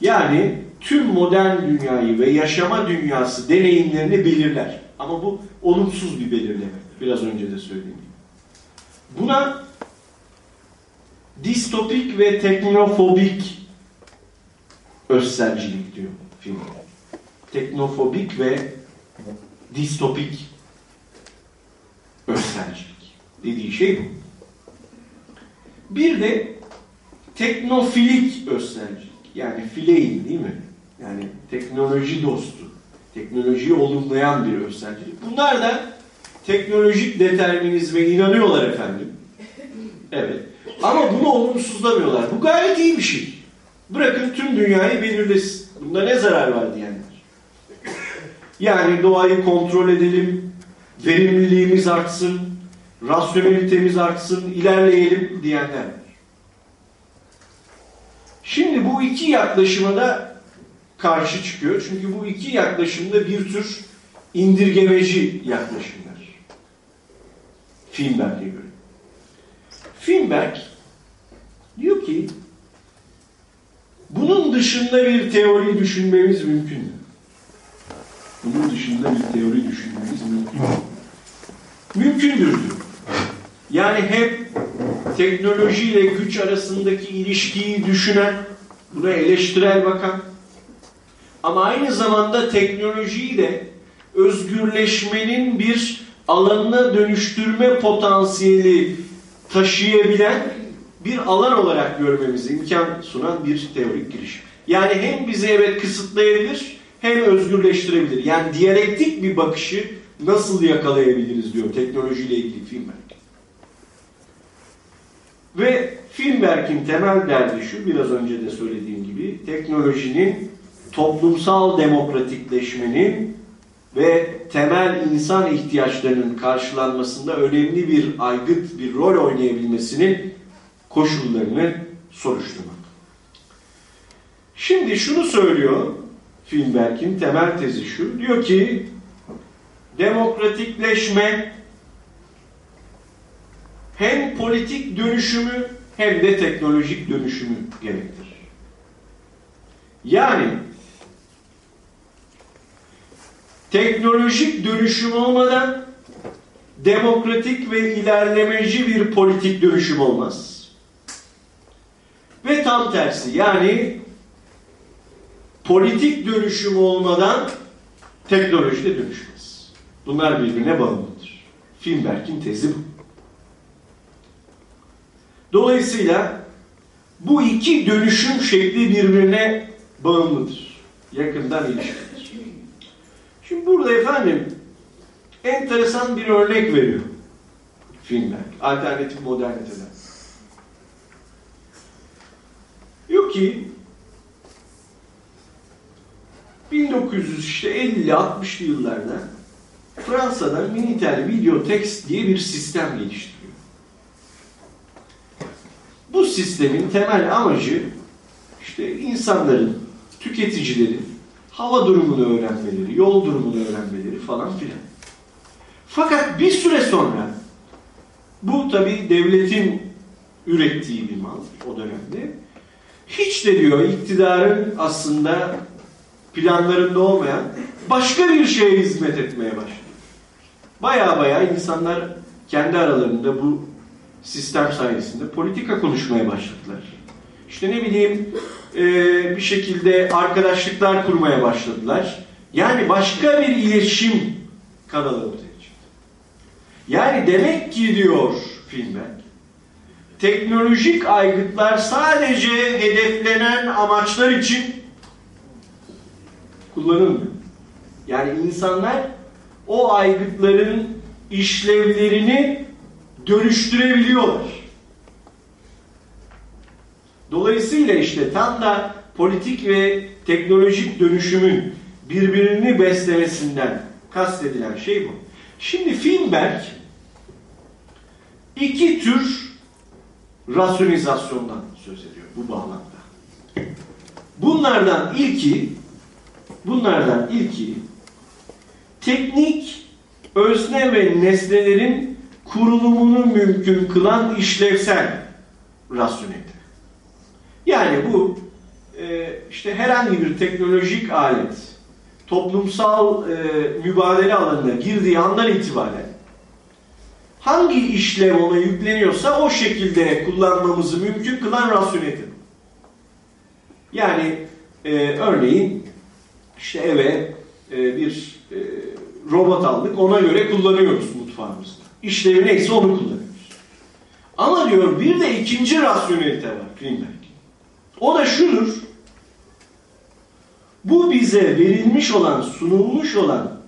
Yani tüm modern dünyayı ve yaşama dünyası deneyimlerini belirler. Ama bu olumsuz bir belirleme. Biraz önce de söylediğim gibi. Buna distopik ve teknofobik özselcilik diyor film. Teknofobik ve distopik özselcilik. Dediği şey bu. Bir de teknofilik özselcilik. Yani fileyin değil mi? Yani teknoloji dostu. Teknolojiyi olumlayan bir özselcilik. Bunlar da teknolojik determinizme inanıyorlar efendim. Evet. Ama bunu olumsuzlamıyorlar. Bu gayet iyi bir şey. Bırakın tüm dünyayı belirlesin. Bunda ne zarar var diyenler. Yani doğayı kontrol edelim, verimliliğimiz artsın, rasyonelitemiz artsın, ilerleyelim diyenler. Şimdi bu iki yaklaşıma da karşı çıkıyor. Çünkü bu iki yaklaşımda bir tür indirgemeci yaklaşımlar. Filmberg'e göre. Filmberg diyor ki bunun dışında bir teori düşünmemiz mümkün mü? Bunun dışında bir teori düşünmemiz mümkün mü? Mümkündür diyor. Yani hep teknolojiyle güç arasındaki ilişkiyi düşünen, buna eleştirel bakan ama aynı zamanda teknolojiyi de özgürleşmenin bir alanına dönüştürme potansiyeli taşıyabilen bir alan olarak görmemize imkan sunan bir teorik girişim. Yani hem bizi evet kısıtlayabilir hem özgürleştirebilir. Yani diyalektik bir bakışı nasıl yakalayabiliriz diyor teknolojiyle ilgili Filmberg. Ve Filmberg'in temel derdi şu, biraz önce de söylediğim gibi, teknolojinin toplumsal demokratikleşmenin ve temel insan ihtiyaçlarının karşılanmasında önemli bir aygıt, bir rol oynayabilmesinin koşullarını soruşturmak. Şimdi şunu söylüyor Filmberg'in temel tezi şu, diyor ki demokratikleşme hem politik dönüşümü hem de teknolojik dönüşümü gerektirir. Yani teknolojik dönüşüm olmadan demokratik ve ilerlemeci bir politik dönüşüm olmaz. Ve tam tersi yani politik dönüşüm olmadan teknoloji de dönüşmez. Bunlar birbirine bağımlıdır. Filmberg'in tezi bu. Dolayısıyla bu iki dönüşüm şekli birbirine bağımlıdır. Yakından ilişkidir. Şimdi burada efendim enteresan bir örnek veriyor filmler. Alternatif moderniteden. Diyor ki 1950-60'lı yıllarda Fransa'da Minitel Videotex diye bir sistem geliştiriyor. Bu sistemin temel amacı işte insanların, tüketicilerin hava durumunu öğrenmeleri, yol durumunu öğrenmeleri falan filan. Fakat bir süre sonra bu tabi devletin ürettiği bir mal o dönemde. Hiç de diyor iktidarın aslında planlarında olmayan başka bir şeye hizmet etmeye başlıyor. Baya baya insanlar kendi aralarında bu sistem sayesinde politika konuşmaya başladılar. İşte ne bileyim e, bir şekilde arkadaşlıklar kurmaya başladılar. Yani başka bir iletişim kanalı ortaya çıktı. Yani demek ki diyor filmler, teknolojik aygıtlar sadece hedeflenen amaçlar için kullanılmıyor. Yani insanlar o aygıtların işlevlerini dönüştürebiliyorlar. Dolayısıyla işte tam da politik ve teknolojik dönüşümün birbirini beslemesinden kastedilen şey bu. Şimdi Filmberg iki tür rasyonizasyondan söz ediyor bu bağlamda. Bunlardan ilki bunlardan ilki teknik özne ve nesnelerin kurulumunu mümkün kılan işlevsel rasyonelite. Yani bu e, işte herhangi bir teknolojik alet toplumsal e, mübadele alanına girdiği andan itibaren hangi işlev ona yükleniyorsa o şekilde kullanmamızı mümkün kılan rasyonelite. Yani e, örneğin işte eve e, bir e, robot aldık ona göre kullanıyoruz mutfağımızda. İşlevi neyse onu kullanıyoruz. Ama diyor bir de ikinci rasyonelite var Greenberg. O da şudur. Bu bize verilmiş olan, sunulmuş olan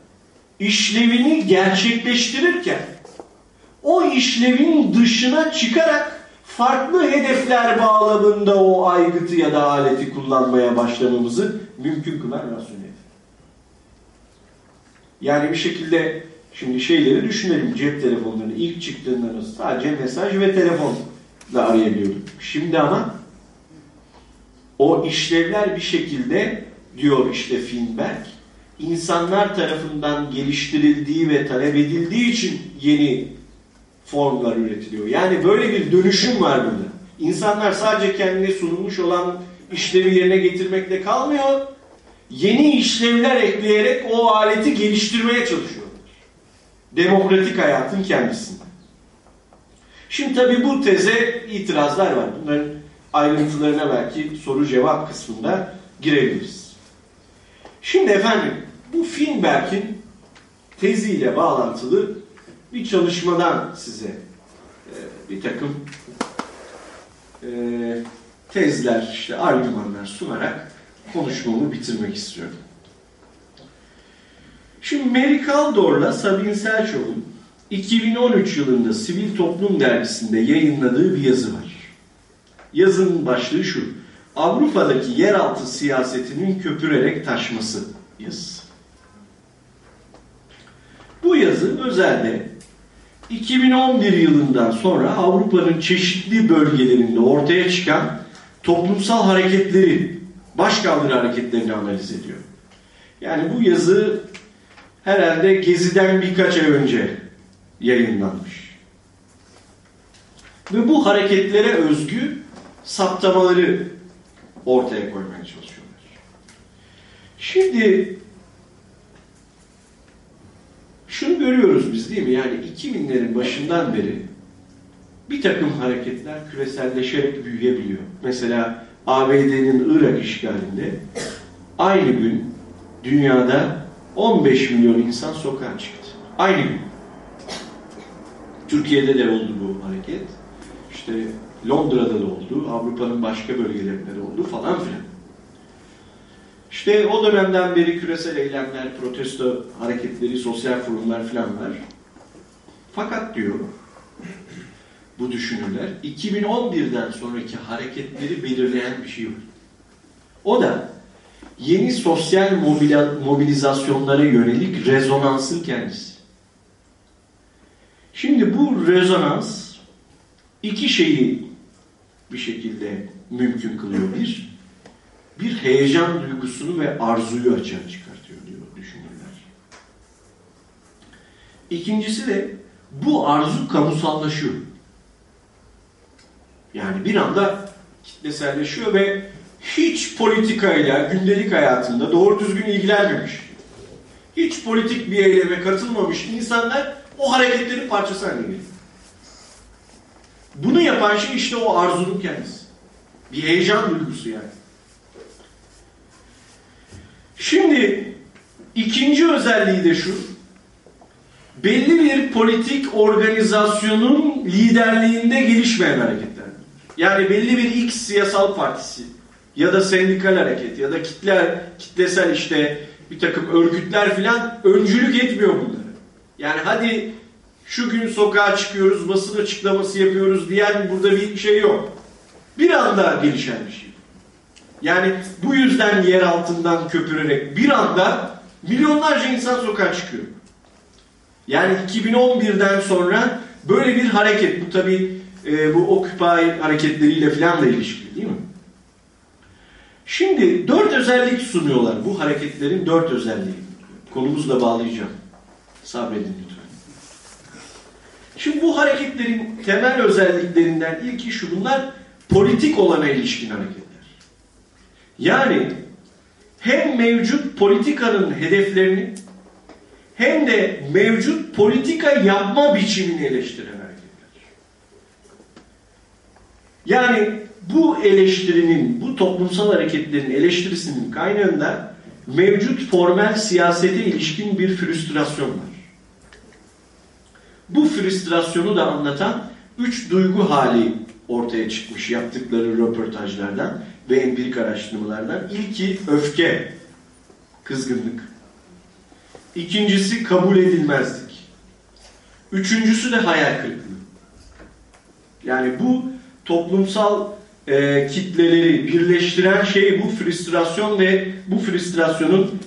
işlevini gerçekleştirirken o işlevin dışına çıkarak farklı hedefler bağlamında o aygıtı ya da aleti kullanmaya başlamamızı mümkün kılan rasyonelite. Yani bir şekilde şimdi şeyleri düşünelim. Cep telefonlarını ilk çıktığında sadece mesaj ve telefonla arayabiliyorduk. Şimdi ama o işlevler bir şekilde diyor işte Finberg, insanlar tarafından geliştirildiği ve talep edildiği için yeni formlar üretiliyor. Yani böyle bir dönüşüm var burada. İnsanlar sadece kendine sunulmuş olan işlevi yerine getirmekle kalmıyor. Yeni işlevler ekleyerek o aleti geliştirmeye çalışıyorlar. Demokratik hayatın kendisinde. Şimdi tabii bu teze itirazlar var. Bunların ayrıntılarına belki soru cevap kısmında girebiliriz. Şimdi efendim bu Finberg'in teziyle bağlantılı bir çalışmadan size e, bir takım e, tezler, işte argümanlar sunarak konuşmamı bitirmek istiyorum. Şimdi Mary Kaldor'la Sabine Selçuk'un 2013 yılında Sivil Toplum Dergisi'nde yayınladığı bir yazı var. Yazının başlığı şu. Avrupa'daki yeraltı siyasetinin köpürerek taşması yazısı. Bu yazı özelde 2011 yılından sonra Avrupa'nın çeşitli bölgelerinde ortaya çıkan toplumsal hareketleri, başkaldırı hareketlerini analiz ediyor. Yani bu yazı herhalde Gezi'den birkaç ay önce yayınlanmış. Ve bu hareketlere özgü saptamaları ortaya koymaya çalışıyorlar. Şimdi şunu görüyoruz biz değil mi? Yani 2000'lerin başından beri bir takım hareketler küreselleşerek büyüyebiliyor. Mesela ABD'nin Irak işgalinde aynı gün dünyada 15 milyon insan sokağa çıktı. Aynı gün. Türkiye'de de oldu bu hareket. İşte Londra'da da oldu, Avrupa'nın başka bölgelerinde de oldu falan filan. İşte o dönemden beri küresel eylemler, protesto hareketleri, sosyal forumlar filan var. Fakat diyor bu düşünürler 2011'den sonraki hareketleri belirleyen bir şey var. O da yeni sosyal mobilizasyonlara yönelik rezonansın kendisi. Şimdi bu rezonans iki şeyi bir şekilde mümkün kılıyor. Bir, bir heyecan duygusunu ve arzuyu açığa çıkartıyor diyor düşünürler. İkincisi de bu arzu kamusallaşıyor. Yani bir anda kitleselleşiyor ve hiç politikayla gündelik hayatında doğru düzgün ilgilenmemiş, hiç politik bir eyleme katılmamış insanlar o hareketlerin parçası haline geliyor. Bunu yapan şey işte o arzunun kendisi. Bir heyecan duygusu yani. Şimdi ikinci özelliği de şu. Belli bir politik organizasyonun liderliğinde gelişmeyen hareketler. Yani belli bir X siyasal partisi ya da sendikal hareket ya da kitle, kitlesel işte bir takım örgütler filan öncülük etmiyor bunları. Yani hadi şu gün sokağa çıkıyoruz, basın açıklaması yapıyoruz diyen burada bir şey yok. Bir anda gelişen bir şey. Yani bu yüzden yer altından köpürerek bir anda milyonlarca insan sokağa çıkıyor. Yani 2011'den sonra böyle bir hareket, bu tabi e, bu Occupy hareketleriyle falan da ilişkili değil mi? Şimdi dört özellik sunuyorlar. Bu hareketlerin dört özelliği. Konumuzla bağlayacağım. Sabredin lütfen. Şimdi bu hareketlerin temel özelliklerinden ilki şu. Bunlar politik olana ilişkin hareketler. Yani hem mevcut politikanın hedeflerini hem de mevcut politika yapma biçimini eleştiren hareketler. Yani bu eleştirinin, bu toplumsal hareketlerin eleştirisinin kaynağında mevcut formel siyasete ilişkin bir frustrasyon var. Bu frustrasyonu da anlatan üç duygu hali ortaya çıkmış yaptıkları röportajlardan ve empirik araştırmalardan. İlki öfke, kızgınlık. İkincisi kabul edilmezlik. Üçüncüsü de hayal kırıklığı. Yani bu toplumsal e, kitleleri birleştiren şey bu frustrasyon ve bu frustrasyonun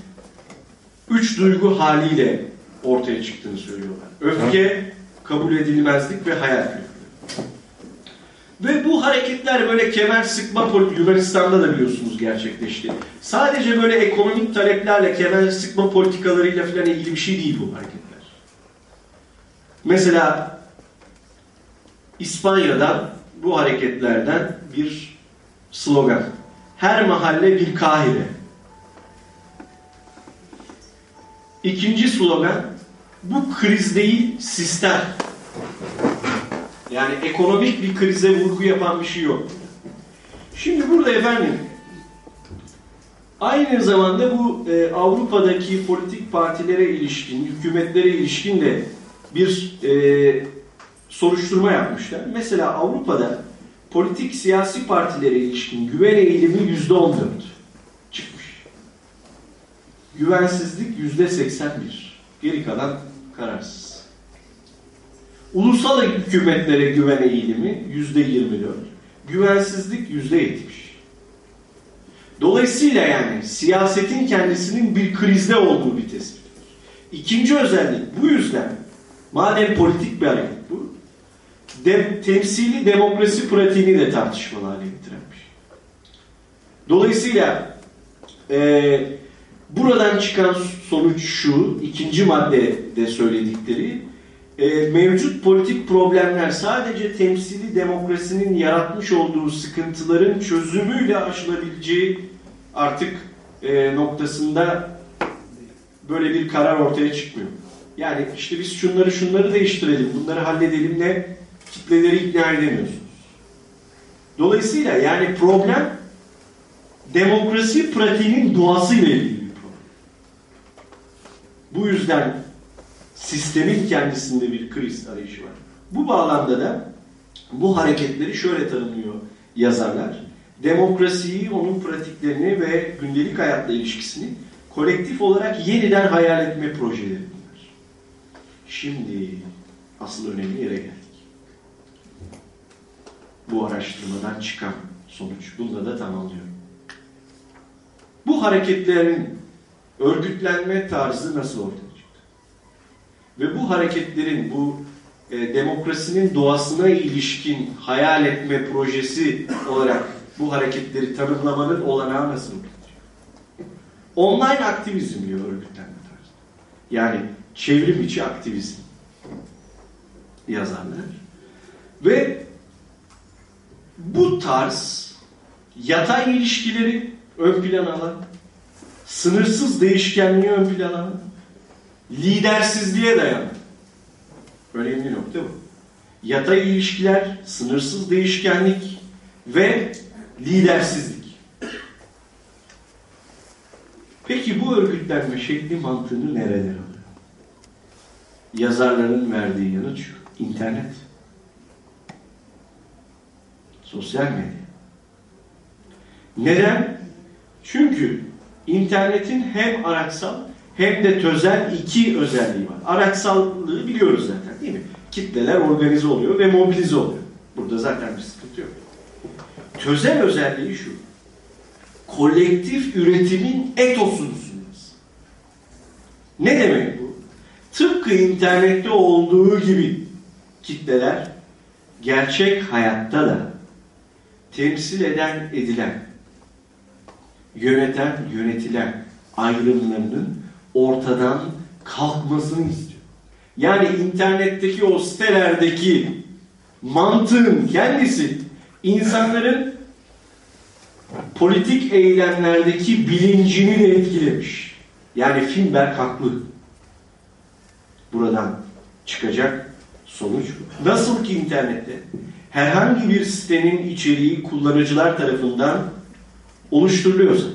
üç duygu haliyle ortaya çıktığını söylüyorlar. Öfke, kabul edilmezlik ve hayal kırıklığı. Ve bu hareketler böyle kemer sıkma Yunanistan'da da biliyorsunuz gerçekleşti. Sadece böyle ekonomik taleplerle, kemer sıkma politikalarıyla falan ilgili bir şey değil bu hareketler. Mesela İspanya'dan bu hareketlerden bir slogan. Her mahalle bir Kahire. İkinci slogan, bu kriz değil sistem. Yani ekonomik bir krize vurgu yapan bir şey yok. Şimdi burada efendim, aynı zamanda bu e, Avrupa'daki politik partilere ilişkin, hükümetlere ilişkin de bir e, soruşturma yapmışlar. Mesela Avrupa'da politik siyasi partilere ilişkin güven eğilimi yüzde on dört çıkmış. Güvensizlik yüzde seksen bir. Geri kalan kararsız. Ulusal hükümetlere güven eğilimi yüzde yirmi dört. Güvensizlik yüzde yetmiş. Dolayısıyla yani siyasetin kendisinin bir krizde olduğu bir tespit. İkinci özellik bu yüzden madem politik bir hareket bu de, temsili demokrasi pratiğini de tartışmalı hale getirmiş. Dolayısıyla e, buradan çıkan sonuç şu, ikinci maddede söyledikleri, e, mevcut politik problemler sadece temsili demokrasinin yaratmış olduğu sıkıntıların çözümüyle aşılabileceği artık e, noktasında böyle bir karar ortaya çıkmıyor. Yani işte biz şunları şunları değiştirelim, bunları halledelim de kitleleri ikna edemiyorsunuz. Dolayısıyla yani problem demokrasi pratiğinin doğasıyla ilgili. Bu yüzden sistemin kendisinde bir kriz arayışı var. Bu bağlamda da bu hareketleri şöyle tanımlıyor yazarlar. Demokrasiyi, onun pratiklerini ve gündelik hayatla ilişkisini kolektif olarak yeniden hayal etme projeleri bunlar. Şimdi asıl önemli yere geldik. Bu araştırmadan çıkan sonuç. Bunu da tamamlıyorum. Bu hareketlerin örgütlenme tarzı nasıl ortaya çıktı? Ve bu hareketlerin, bu e, demokrasinin doğasına ilişkin hayal etme projesi olarak bu hareketleri tanımlamanın olanağı nasıl ortaya? Online aktivizm diyor örgütlenme tarzı. Yani çevrim içi aktivizm yazarlar. Ve bu tarz yatay ilişkileri ön plana alan, sınırsız değişkenliği ön plana lidersizliğe dayanan önemli nokta bu. Yatay ilişkiler, sınırsız değişkenlik ve lidersizlik. Peki bu örgütlenme şekli mantığını nereden alıyor? Yazarların verdiği yanıt şu. İnternet. Sosyal medya. Neden? Çünkü internetin hem araçsal hem de tözel iki özelliği var. Araçsallığı biliyoruz zaten değil mi? Kitleler organize oluyor ve mobilize oluyor. Burada zaten bir sıkıntı yok. Tözel özelliği şu. Kolektif üretimin etosunu sunması. Ne demek bu? Tıpkı internette olduğu gibi kitleler gerçek hayatta da temsil eden, edilen, yöneten, yönetilen ayrımlarının ortadan kalkmasını istiyor. Yani internetteki o sitelerdeki mantığın kendisi insanların politik eylemlerdeki bilincini de etkilemiş. Yani Finberg haklı. Buradan çıkacak sonuç bu. Nasıl ki internette herhangi bir sitenin içeriği kullanıcılar tarafından oluşturuluyorsa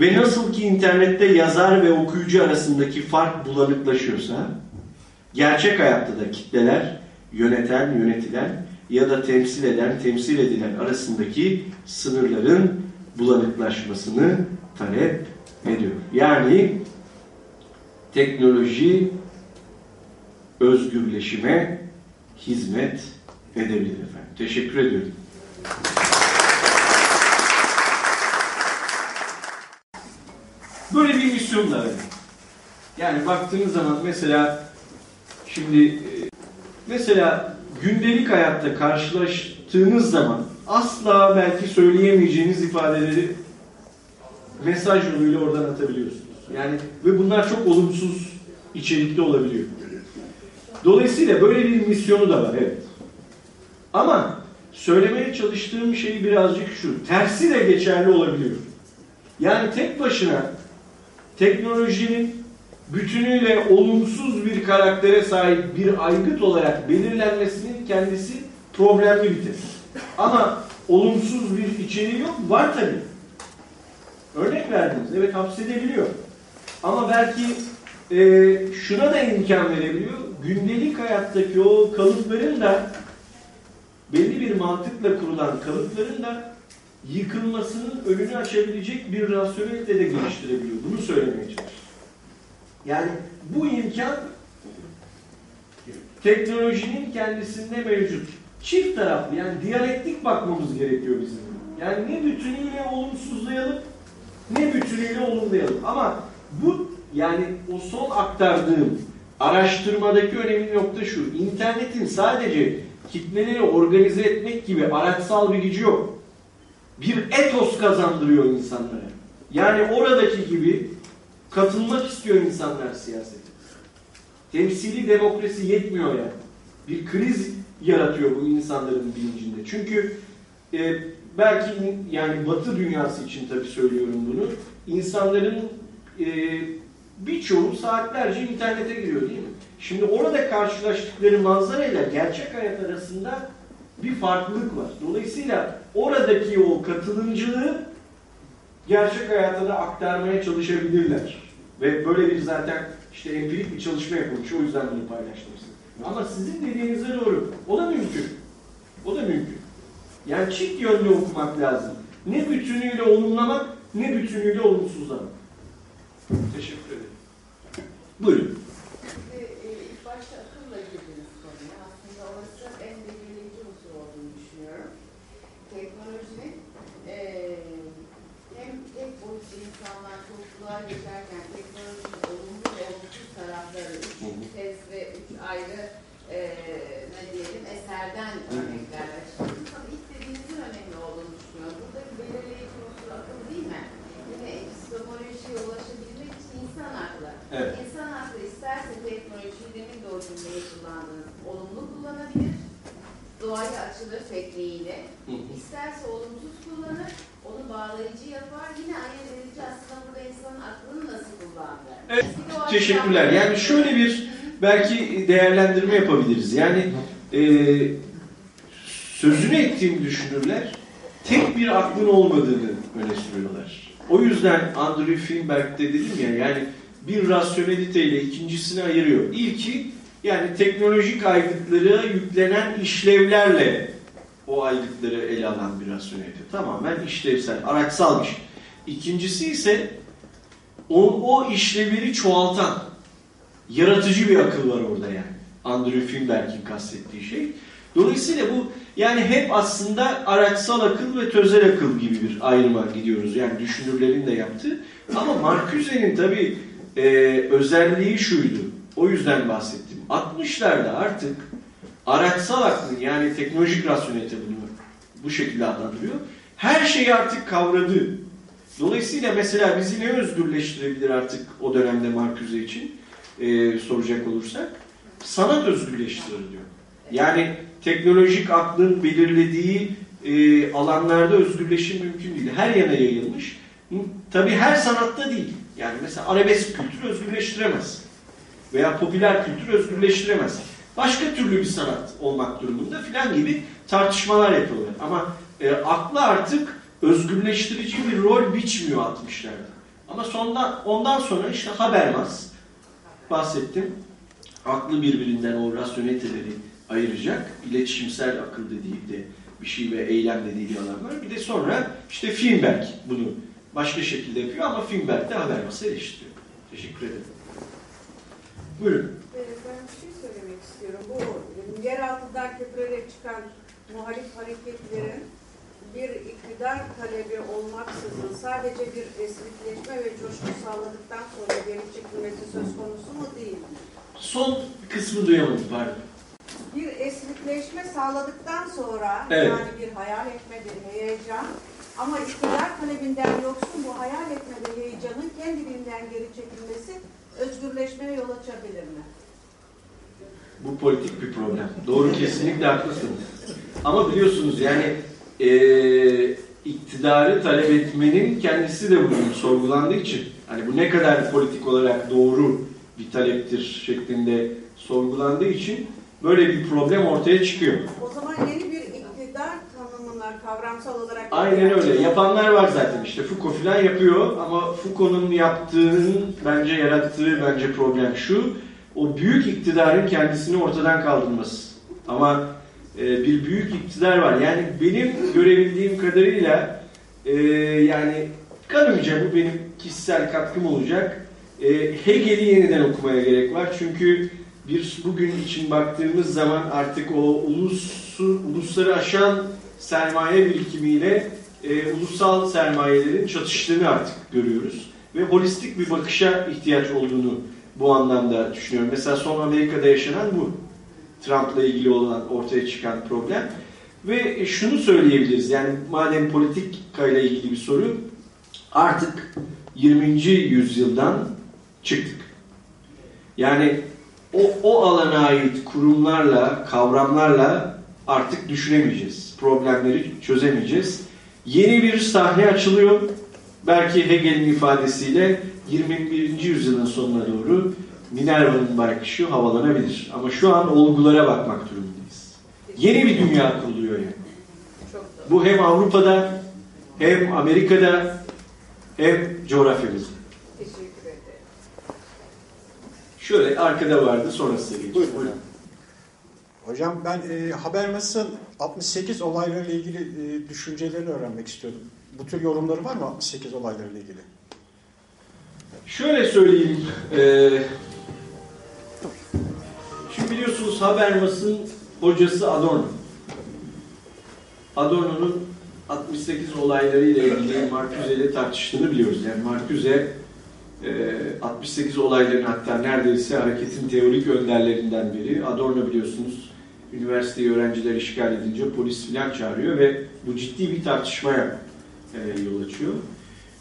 ve nasıl ki internette yazar ve okuyucu arasındaki fark bulanıklaşıyorsa gerçek hayatta da kitleler yöneten, yönetilen ya da temsil eden, temsil edilen arasındaki sınırların bulanıklaşmasını talep ediyor. Yani teknoloji özgürleşime hizmet edebilir efendim. Teşekkür ediyorum. Böyle bir misyon da var. Yani baktığınız zaman mesela şimdi e, mesela gündelik hayatta karşılaştığınız zaman asla belki söyleyemeyeceğiniz ifadeleri mesaj yoluyla oradan atabiliyorsunuz. Yani ve bunlar çok olumsuz içerikli olabiliyor. Dolayısıyla böyle bir misyonu da var evet. Ama söylemeye çalıştığım şey birazcık şu. Tersi de geçerli olabiliyor. Yani tek başına teknolojinin bütünüyle olumsuz bir karaktere sahip bir aygıt olarak belirlenmesinin kendisi problemli bir tez. Ama olumsuz bir içeriği yok. Var tabii. Örnek verdiniz. Evet hapsedebiliyor. Ama belki e, şuna da imkan verebiliyor. Gündelik hayattaki o kalıpların da belli bir mantıkla kurulan kalıpların da yıkılmasının önünü açabilecek bir rasyonelite de geliştirebiliyor. Bunu söylemeye çalışıyorum. Yani bu imkan teknolojinin kendisinde mevcut. Çift taraflı yani diyalektik bakmamız gerekiyor bizim. Yani ne bütünüyle olumsuzlayalım ne bütünüyle olumlayalım. Ama bu yani o son aktardığım araştırmadaki önemli nokta şu. İnternetin sadece kitleleri organize etmek gibi araçsal bir gücü yok. Bir etos kazandırıyor insanlara. Yani oradaki gibi katılmak istiyor insanlar siyasete. Temsili demokrasi yetmiyor yani. Bir kriz yaratıyor bu insanların bilincinde. Çünkü e, belki yani Batı dünyası için tabii söylüyorum bunu. İnsanların e, birçoğu saatlerce internete giriyor değil mi? Şimdi orada karşılaştıkları manzarayla gerçek hayat arasında bir farklılık var. Dolayısıyla oradaki o katılımcılığı gerçek hayata da aktarmaya çalışabilirler. Ve böyle bir zaten işte empirik bir çalışma yapılmış. O yüzden bunu paylaştım size. Ama sizin dediğinize doğru. O da mümkün. O da mümkün. Yani çift yönlü okumak lazım. Ne bütünüyle olumlamak, ne bütünüyle olumsuzlamak. Teşekkür ederim. Buyurun. Şimdi e, ilk başta akılla girdiniz konuya. Aslında orası en belirleyici unsur olduğunu düşünüyorum. Teknolojinin e, hem tek boyutlu topluluğa geçerken teknolojinin olumlu ve olumsuz tarafları üç tez ve üç ayrı e, ne diyelim eserden örnekler açıkladınız. Ama ilk dediğinizin önemli olduğunu düşünüyorum. Burada bir belirleyici unsur akıl değil mi? Yine epistemolojiye ulaşabilmek için insan aklı. Evet. İnsan aklı isterse teknolojiyi demin de o cümleyi kullandınız. Olumlu kullanabilir. Doğaya açılır tekniğiyle. Hı hı. İsterse olumsuz kullanır. Onu bağlayıcı yapar. Yine ayırt edici aslında burada insanın aklını nasıl kullandığı. Teşekkürler. Yani şöyle bir belki değerlendirme yapabiliriz. Yani e, sözünü ettiğim düşünürler tek bir aklın olmadığını öne sürüyorlar. O yüzden Andrew Finberg'de dedim ya yani bir rasyonelite ile ikincisini ayırıyor. İlki yani teknolojik aygıtlara yüklenen işlevlerle o aygıtları ele alan bir rasyonelite. Tamamen işlevsel, araçsal bir şey. İkincisi ise o, o işlevleri çoğaltan, yaratıcı bir akıl var orada yani. Andrew Finberg'in kastettiği şey. Dolayısıyla bu yani hep aslında araçsal akıl ve tözel akıl gibi bir ayrıma gidiyoruz. Yani düşünürlerin de yaptığı. Ama Marcuse'nin tabii e, özelliği şuydu. O yüzden bahsettim. 60'larda artık araçsal aklın yani teknolojik rasyonelite bunu bu şekilde adlandırıyor. Her şeyi artık kavradı. Dolayısıyla mesela bizi ne özgürleştirebilir artık o dönemde Marcuse için e, soracak olursak? Sanat özgürleştirir diyor. Yani teknolojik aklın belirlediği e, alanlarda özgürleşim mümkün değil. Her yana yayılmış. Hı, Tabii her sanatta değil. Yani mesela arabesk kültür özgürleştiremez. Veya popüler kültür özgürleştiremez. Başka türlü bir sanat olmak durumunda filan gibi tartışmalar yapıyorlar. Ama e, aklı artık özgürleştirici bir rol biçmiyor 60'larda. Ama sondan, ondan sonra işte Habermas bahsettim. Aklı birbirinden o rasyoneliteleri ayıracak. İletişimsel akıl dediği de bir şey ve eylem dediği bir alan var. Bir de sonra işte Finberg bunu başka şekilde yapıyor ama Finberg de Habermas'ı eleştiriyor. Teşekkür ederim. Buyurun. Ee, Ben bir şey söylemek istiyorum. Bu yer altından köpürerek çıkan muhalif hareketlerin bir iktidar talebi olmaksızın sadece bir esnekleşme ve coşku sağladıktan sonra geri çekilmesi söz konusu mu değil mi? Son kısmı duyamadım pardon. Bir esnekleşme sağladıktan sonra Evet. yani bir hayal etme, bir heyecan ama iktidar talebinden yoksun bu hayal etme ve heyecanın kendiliğinden geri çekilmesi özgürleşmeye yol açabilir mi? Bu politik bir problem. Doğru kesinlikle haklısınız. Ama biliyorsunuz yani eee iktidarı talep etmenin kendisi de bugün sorgulandığı için hani bu ne kadar politik olarak doğru bir taleptir şeklinde sorgulandığı için böyle bir problem ortaya çıkıyor. O zaman yeni bir iktidar tanımına kavramsal olarak Aynen öyle. Yapanlar var zaten işte. Foucault falan yapıyor ama Foucault'un yaptığının bence yarattığı bence problem şu. O büyük iktidarın kendisini ortadan kaldırması. Ama e, bir büyük iktidar var. Yani benim görebildiğim kadarıyla e, yani kanımca bu benim kişisel katkım olacak. E, Hegel'i yeniden okumaya gerek var. Çünkü bir bugün için baktığımız zaman artık o ulusu, ulusları aşan sermaye birikimiyle e, ulusal sermayelerin çatıştığını artık görüyoruz. Ve holistik bir bakışa ihtiyaç olduğunu bu anlamda düşünüyorum. Mesela son Amerika'da yaşanan bu. Trump'la ilgili olan ortaya çıkan problem. Ve şunu söyleyebiliriz. Yani madem politikayla ilgili bir soru artık 20. yüzyıldan çıktık. Yani o, o alana ait kurumlarla, kavramlarla artık düşünemeyeceğiz. Problemleri çözemeyeceğiz. Yeni bir sahne açılıyor. Belki Hegel'in ifadesiyle 21. yüzyılın sonuna doğru Minerva'nın baykuşu havalanabilir. Ama şu an olgulara bakmak durumundayız. Yeni bir dünya kuruluyor yani. Bu hem Avrupa'da hem Amerika'da hem coğrafyamızda. Şöyle arkada vardı sonrası geçiyor. Buyurun hocam. Hocam ben e, Habermas'ın 68 olaylarıyla ilgili e, düşüncelerini öğrenmek istiyordum. Bu tür yorumları var mı 68 olaylarıyla ilgili? Şöyle söyleyeyim. eee, şimdi biliyorsunuz Habermas'ın hocası Adorno. Adorno'nun 68 olaylarıyla ilgili Marcuse ile tartıştığını biliyoruz. Yani Marcuse eee, 68 olayların hatta neredeyse hareketin teorik önderlerinden biri. Adorno biliyorsunuz üniversiteyi öğrenciler işgal edince polis filan çağırıyor ve bu ciddi bir tartışmaya eee, yol açıyor.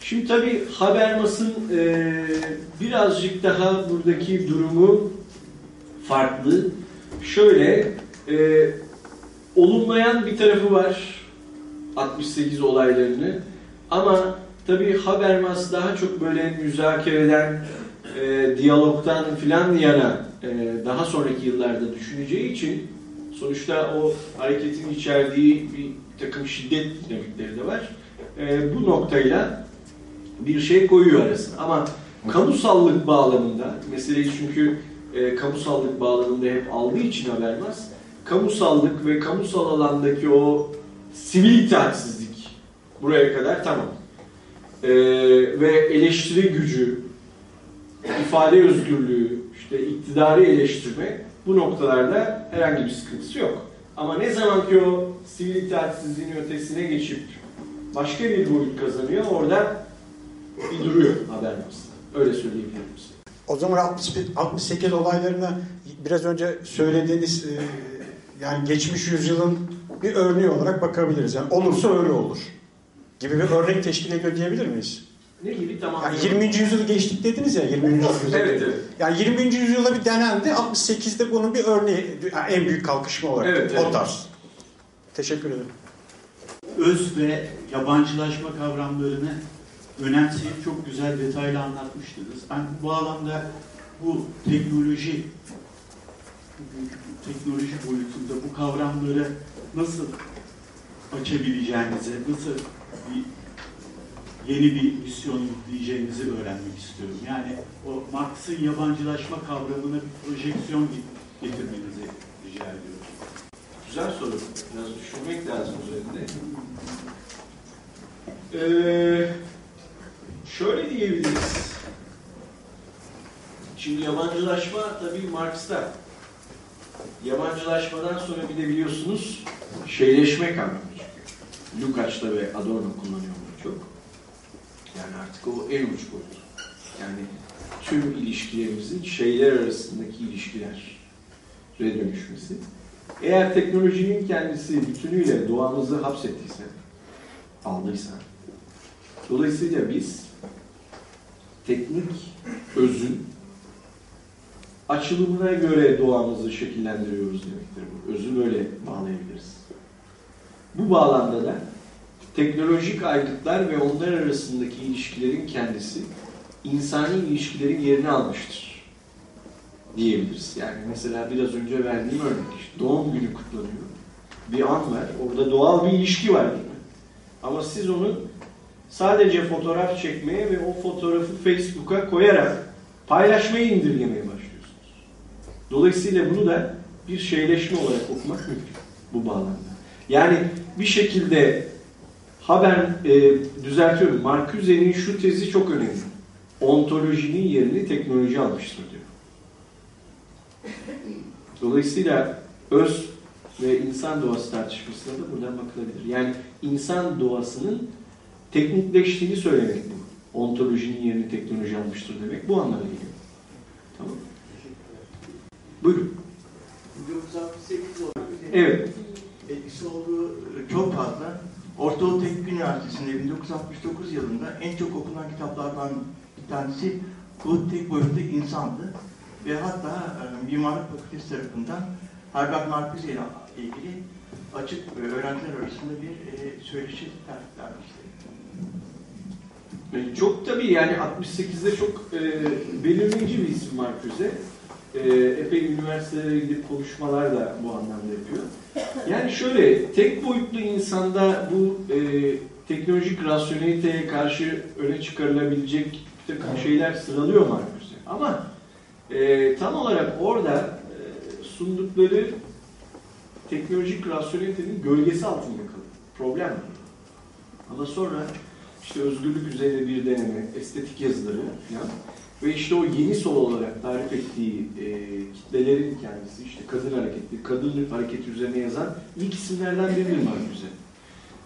Şimdi tabii Habermas'ın e, birazcık daha buradaki durumu farklı. Şöyle, e, olumlayan bir tarafı var 68 olaylarını. Ama tabii Habermas daha çok böyle müzakereden, e, diyalogtan filan yana e, daha sonraki yıllarda düşüneceği için sonuçta o hareketin içerdiği bir takım şiddet dinamikleri de var. E, bu noktayla bir şey koyuyor arasına. Ama kamusallık bağlamında, meseleyi çünkü e, kamusallık bağlamında hep aldığı için Habermas, kamusallık ve kamusal alandaki o sivil itaatsizlik buraya kadar tamam. E, ve eleştiri gücü, ifade özgürlüğü, işte iktidarı eleştirme bu noktalarda herhangi bir sıkıntısı yok. Ama ne zaman ki o sivil itaatsizliğin ötesine geçip başka bir boyut kazanıyor, orada bir duruyor Habermas'ta. Öyle söyleyebilirim. O zaman 61 68 olaylarına biraz önce söylediğiniz e, yani geçmiş yüzyılın bir örneği olarak bakabiliriz. Yani olursa öyle olur gibi bir örnek teşkil ediyor diyebilir miyiz? Ne gibi tamam. Yani 20. yüzyılı geçtik dediniz ya 20. yüzyıl. Evet, evet. Yani 20. yüzyılda bir denendi. 68'de bunun bir örneği yani en büyük kalkışma olarak. Evet, o evet. tarz. Teşekkür ederim. öz ve yabancılaşma kavramlarını önemseyip çok güzel detaylı anlatmıştınız. Ben bu alanda bu teknoloji teknoloji boyutunda bu kavramları nasıl açabileceğinizi, nasıl bir yeni bir misyon yükleyeceğinizi öğrenmek istiyorum. Yani o Marx'ın yabancılaşma kavramına bir projeksiyon getirmenizi rica ediyorum. Güzel soru. Biraz düşünmek lazım üzerinde. Ee, şöyle diyebiliriz. Şimdi yabancılaşma tabii Marx'ta. Yabancılaşmadan sonra bir de biliyorsunuz şeyleşme kavramı çıkıyor. Lukács'ta ve Adorno kullanıyor bunu çok. Yani artık o en uç boyut. Yani tüm ilişkilerimizin şeyler arasındaki ilişkiler dönüşmesi. eğer teknolojinin kendisi bütünüyle doğamızı hapsettiyse, aldıysa, dolayısıyla biz teknik özün açılımına göre doğamızı şekillendiriyoruz demektir bu. Özü böyle bağlayabiliriz. Bu bağlamda da teknolojik aygıtlar ve onlar arasındaki ilişkilerin kendisi insani ilişkilerin yerini almıştır diyebiliriz. Yani mesela biraz önce verdiğim örnek işte doğum günü kutlanıyor. Bir an var. Orada doğal bir ilişki var? Ama siz onu sadece fotoğraf çekmeye ve o fotoğrafı Facebook'a koyarak paylaşmayı indirgemeye başlıyorsunuz. Dolayısıyla bunu da bir şeyleşme olarak okumak mümkün bu bağlamda. Yani bir şekilde ha ben e, düzeltiyorum. Marcuse'nin şu tezi çok önemli. Ontolojinin yerini teknoloji almıştır diyor. Dolayısıyla öz ve insan doğası tartışmasına da buradan bakılabilir. Yani insan doğasının teknikleştiğini söylemek bu. Ontolojinin yerini teknoloji almıştır demek. Bu anlamına geliyor. Tamam? Buyurun. 1968 olarak Evet. etkisi olduğu çok fazla. Orta Doğu Teknik Üniversitesi'nde 1969 yılında en çok okunan kitaplardan bir tanesi Kod Tek Boyutlu İnsandı. Ve hatta e, Mimarlık Fakültesi tarafından Herbert Marcuse ile ilgili açık e, öğrenciler arasında bir e, söyleşi tertiplenmişti. E, Çok tabii yani 68'de çok e, belirleyici bir isim Marcuse. E, epey üniversitelere gidip konuşmalar da bu anlamda yapıyor. Yani şöyle, tek boyutlu insanda bu e, teknolojik rasyoneliteye karşı öne çıkarılabilecek bir takım şeyler sıralıyor Marcuse. Ama e, tam olarak orada e, sundukları teknolojik rasyonelitenin gölgesi altında kalıyor. Problem var. Ama sonra işte özgürlük üzerine bir deneme, estetik yazıları falan ve işte o yeni sol olarak tarif ettiği e, kitlelerin kendisi, işte kadın hareketi, kadın hareketi üzerine yazan ilk isimlerden biridir Marcuse.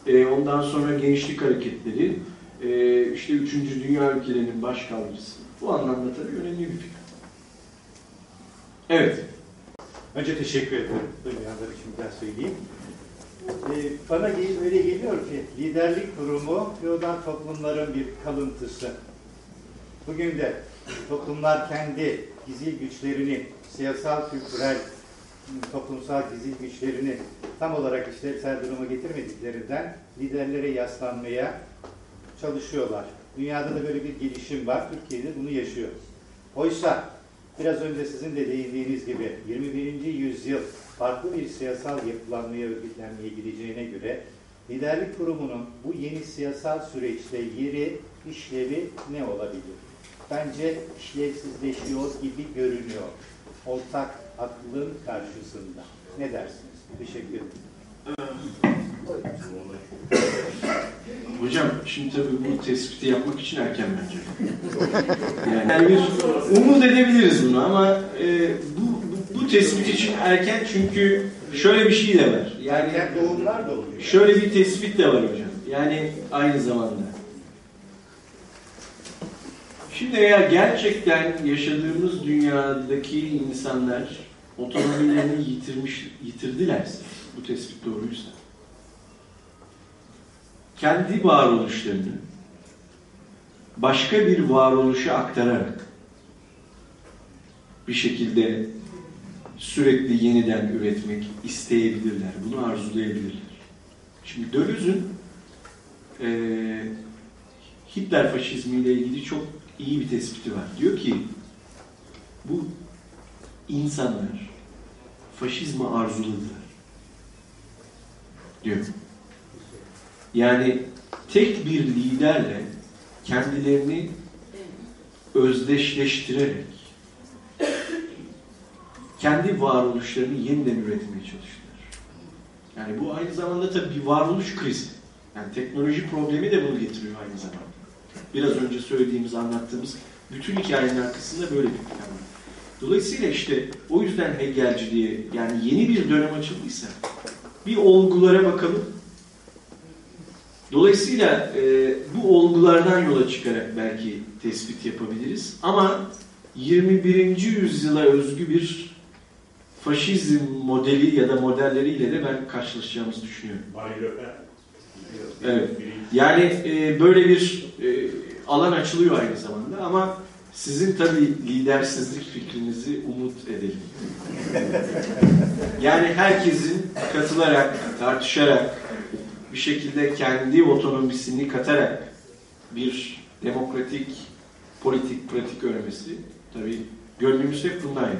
E, ondan sonra gençlik hareketleri, e, işte üçüncü dünya ülkelerinin başkaldırısı. Bu anlamda tabii önemli bir fikir. Evet. Önce teşekkür ederim. Duymayanlar için bir daha söyleyeyim. Ee, bana öyle geliyor ki liderlik kurumu feodal toplumların bir kalıntısı. Bugün de toplumlar kendi gizil güçlerini, siyasal, kültürel, toplumsal gizil güçlerini tam olarak işlevsel duruma getirmediklerinden liderlere yaslanmaya çalışıyorlar. Dünyada da böyle bir gelişim var. Türkiye'de bunu yaşıyor. Oysa biraz önce sizin de değindiğiniz gibi 21. yüzyıl farklı bir siyasal yapılanmaya örgütlenmeye gideceğine göre liderlik kurumunun bu yeni siyasal süreçte yeri, işlevi ne olabilir? Bence işlevsizleşiyor gibi görünüyor. Ortak aklın karşısında. Ne dersiniz? Teşekkür ederim. Hocam şimdi tabii bu tespiti yapmak için erken bence. Yani bir umut edebiliriz bunu ama e, tespit için erken çünkü şöyle bir şey de var. Yani Erken doğumlar da oluyor. şöyle bir tespit de var hocam. Yani aynı zamanda. Şimdi eğer gerçekten yaşadığımız dünyadaki insanlar otonomilerini yitirmiş, yitirdilerse, bu tespit doğruysa, kendi varoluşlarını başka bir varoluşa aktararak bir şekilde sürekli yeniden üretmek isteyebilirler. Bunu arzulayabilirler. Şimdi Döloz'un eee Hitler faşizmiyle ilgili çok iyi bir tespiti var. Diyor ki bu insanlar faşizmi arzuladılar. Diyor. Yani tek bir liderle kendilerini özdeşleştirerek kendi varoluşlarını yeniden üretmeye çalıştılar. Yani bu aynı zamanda tabii bir varoluş krizi. Yani teknoloji problemi de bunu getiriyor aynı zamanda. Biraz önce söylediğimiz, anlattığımız bütün hikayenin arkasında böyle bir plan var. Dolayısıyla işte o yüzden Hegelciliğe yani yeni bir dönem açıldıysa bir olgulara bakalım. Dolayısıyla e, bu olgulardan yola çıkarak belki tespit yapabiliriz. Ama 21. yüzyıla özgü bir faşizm modeli ya da modelleriyle de ben karşılaşacağımızı düşünüyorum. Evet. Yani e, böyle bir e, alan açılıyor aynı zamanda ama sizin tabii lidersizlik fikrinizi umut edelim. Yani herkesin katılarak, tartışarak, bir şekilde kendi otonomisini katarak bir demokratik, politik, pratik örmesi tabii gönlümüz hep bundan yani.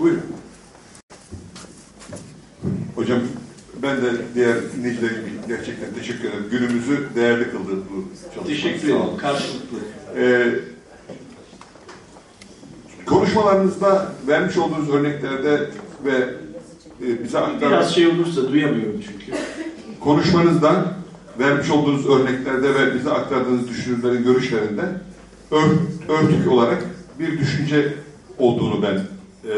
Buyurun. Hocam ben de diğer dinleyiciler gibi gerçekten teşekkür ederim. Günümüzü değerli kıldı bu çalışma. Teşekkür ederim. Karşılıklı. Ee, konuşmalarınızda vermiş olduğunuz örneklerde ve e, bize Biraz aktardığınız şey olursa duyamıyorum çünkü. konuşmanızdan vermiş olduğunuz örneklerde ve bize aktardığınız düşünürlerin görüşlerinde ör, örtük olarak bir düşünce olduğunu ben e,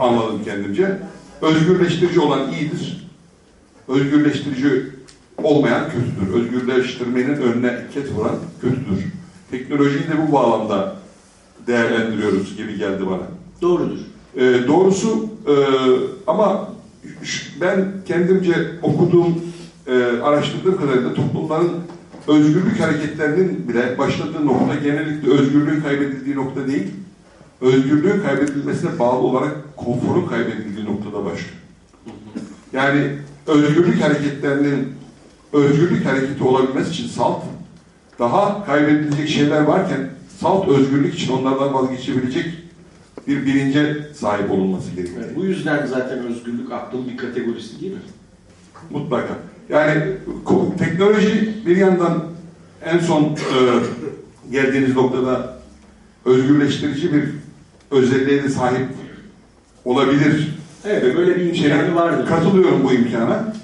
anladım kendimce. Özgürleştirici olan iyidir. Özgürleştirici olmayan kötüdür. Özgürleştirmenin önüne ket vuran kötüdür. Teknolojiyi de bu bağlamda değerlendiriyoruz gibi geldi bana. Doğrudur. E, doğrusu e, ama ben kendimce okuduğum, e, araştırdığım kadarıyla toplumların özgürlük hareketlerinin bile başladığı nokta genellikle özgürlüğün kaybedildiği nokta değil, özgürlüğün kaybedilmesine bağlı olarak konforun kaybedildiği noktada başlıyor. Yani özgürlük hareketlerinin özgürlük hareketi olabilmesi için salt, daha kaybedilecek şeyler varken salt özgürlük için onlardan vazgeçebilecek bir bilince sahip olunması gerekiyor. Evet, bu yüzden zaten özgürlük aklın bir kategorisi değil mi? Mutlaka. Yani teknoloji bir yandan en son e, geldiğiniz noktada özgürleştirici bir özelliğe de sahip olabilir. Evet, böyle bir imkanı vardır. Katılıyorum bu imkana.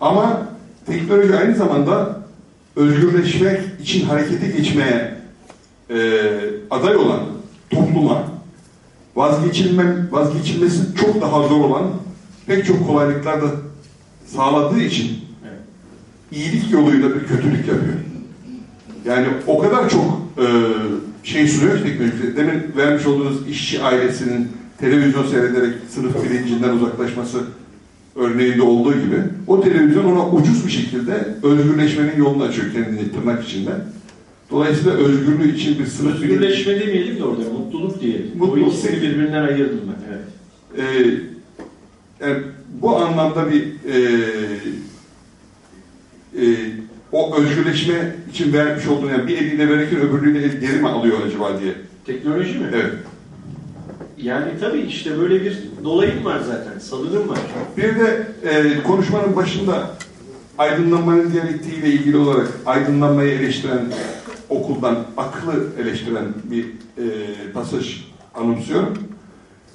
Ama teknoloji aynı zamanda özgürleşmek için harekete geçmeye e, aday olan topluma vazgeçilmem, vazgeçilmesi çok daha zor olan pek çok kolaylıklar da sağladığı için Evet. iyilik yoluyla bir kötülük yapıyor. Yani o kadar çok e, şey sunuyor ki teknoloji. Demin vermiş olduğunuz işçi ailesinin televizyon seyrederek sınıf bilincinden uzaklaşması örneğinde olduğu gibi o televizyon ona ucuz bir şekilde özgürleşmenin yolunu açıyor kendini tırnak içinde. Dolayısıyla özgürlüğü için bir sınıf Özgürleşme demeyelim de orada mutluluk diyelim. Mutluluk bu ikisini birbirinden ayırdım ben. Evet. Ee, yani bu anlamda bir e, e, o özgürleşme için vermiş olduğunu yani bir eliyle verirken öbürlüğüyle el geri mi alıyor acaba diye. Teknoloji mi? Evet. Yani tabii işte böyle bir dolayım var zaten. Salınım var. Bir de e, konuşmanın başında aydınlanmanın diyalektiğiyle ilgili olarak aydınlanmayı eleştiren okuldan aklı eleştiren bir e, pasaj anımsıyorum.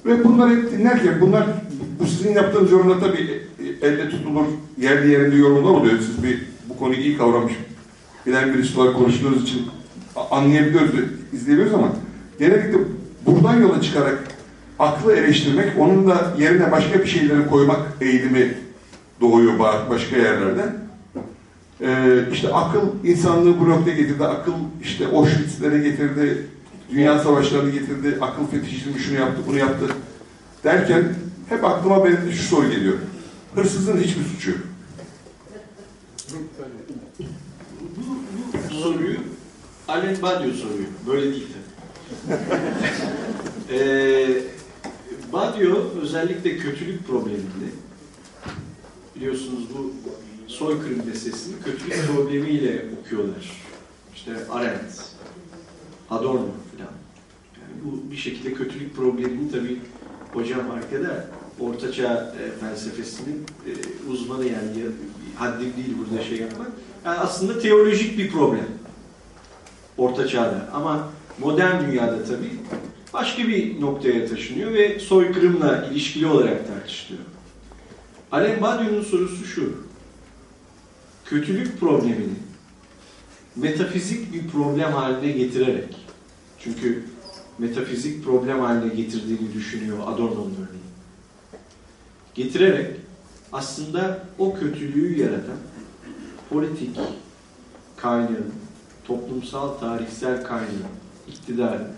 Ve bunları hep dinlerken bunlar bu sizin yaptığınız yorumda tabii e, elle tutulur yerli yerinde yorumlar oluyor. Siz bir bu konuyu iyi kavramış bilen birisi olarak konuştuğunuz için anlayabiliyoruz, izleyebiliyoruz ama genellikle buradan yola çıkarak aklı eleştirmek, onun da yerine başka bir şeyleri koymak eğilimi doğuyor ba- başka yerlerde. Ee, işte akıl insanlığı bu noktaya getirdi. Akıl işte Auschwitz'lere getirdi. Dünya savaşlarını getirdi. Akıl fetişizmi şunu yaptı, bunu yaptı. Derken hep aklıma benim şu soru geliyor. Hırsızın hiçbir suçu yok. Bu, bu soruyu Alain Badiou soruyor. Böyle değil tabii. ee, Badiou özellikle kötülük probleminde biliyorsunuz bu soykırım meselesini kötülük problemiyle okuyorlar. İşte Arendt, Adorno filan. Yani bu bir şekilde kötülük problemini tabii hocam arkada ortaçağ e, felsefesinin e, uzmanı yani ya- haddim değil burada şey yapmak. Yani aslında teolojik bir problem. Orta çağda. Ama modern dünyada tabii başka bir noktaya taşınıyor ve soykırımla ilişkili olarak tartışılıyor. Alain Badiou'nun sorusu şu. Kötülük problemini metafizik bir problem haline getirerek çünkü metafizik problem haline getirdiğini düşünüyor Adorno'nun örneği. Getirerek aslında o kötülüğü yaratan politik kaynağın, toplumsal, tarihsel kaynağın, iktidarın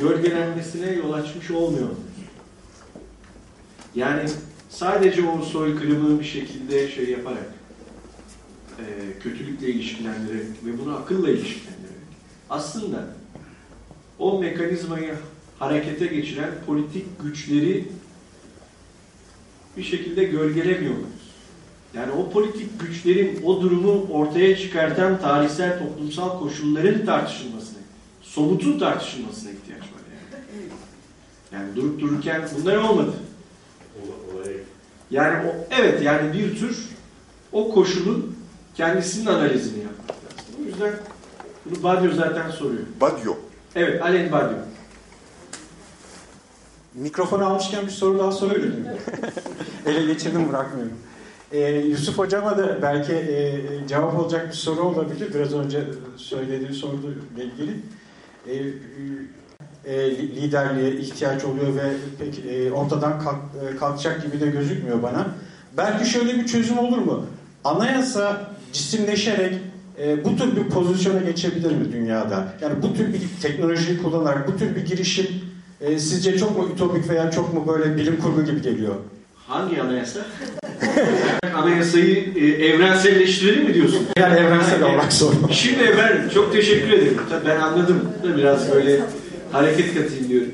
gölgelenmesine yol açmış olmuyor. Yani sadece o soykırımı bir şekilde şey yaparak e, kötülükle ilişkilendirerek ve bunu akılla ilişkilendirerek aslında o mekanizmayı harekete geçiren politik güçleri bir şekilde gölgelemiyoruz. Yani o politik güçlerin o durumu ortaya çıkartan tarihsel toplumsal koşulların tartışılmasına, somutun tartışılmasına ihtiyaç var yani. Yani durup dururken bunlar olmadı. Yani o, evet yani bir tür o koşulun kendisinin analizini yapmak lazım. O yüzden bunu Badiou zaten soruyor. Badyo. Evet, Alain Badiou. Mikrofonu almışken bir soru daha sorabilir miyim? Ele geçirdim bırakmıyorum. Ee, Yusuf Hocama da belki e, cevap olacak bir soru olabilir. Biraz önce söylediği soruyla ilgili. E, e, liderliğe ihtiyaç oluyor ve pek e, ortadan kalk, e, kalkacak gibi de gözükmüyor bana. Belki şöyle bir çözüm olur mu? Anayasa cisimleşerek e, bu tür bir pozisyona geçebilir mi dünyada? Yani bu tür bir teknolojiyi kullanarak bu tür bir girişim e, sizce çok mu ütopik veya çok mu böyle bilim kurgu gibi geliyor? Hangi anayasa? Anayasayı e, evrenselleştirelim mi diyorsun? Yani evrensel olarak sorun. Şimdi efendim çok teşekkür ederim. Tabii ben anladım biraz böyle hareket katayım diyorum.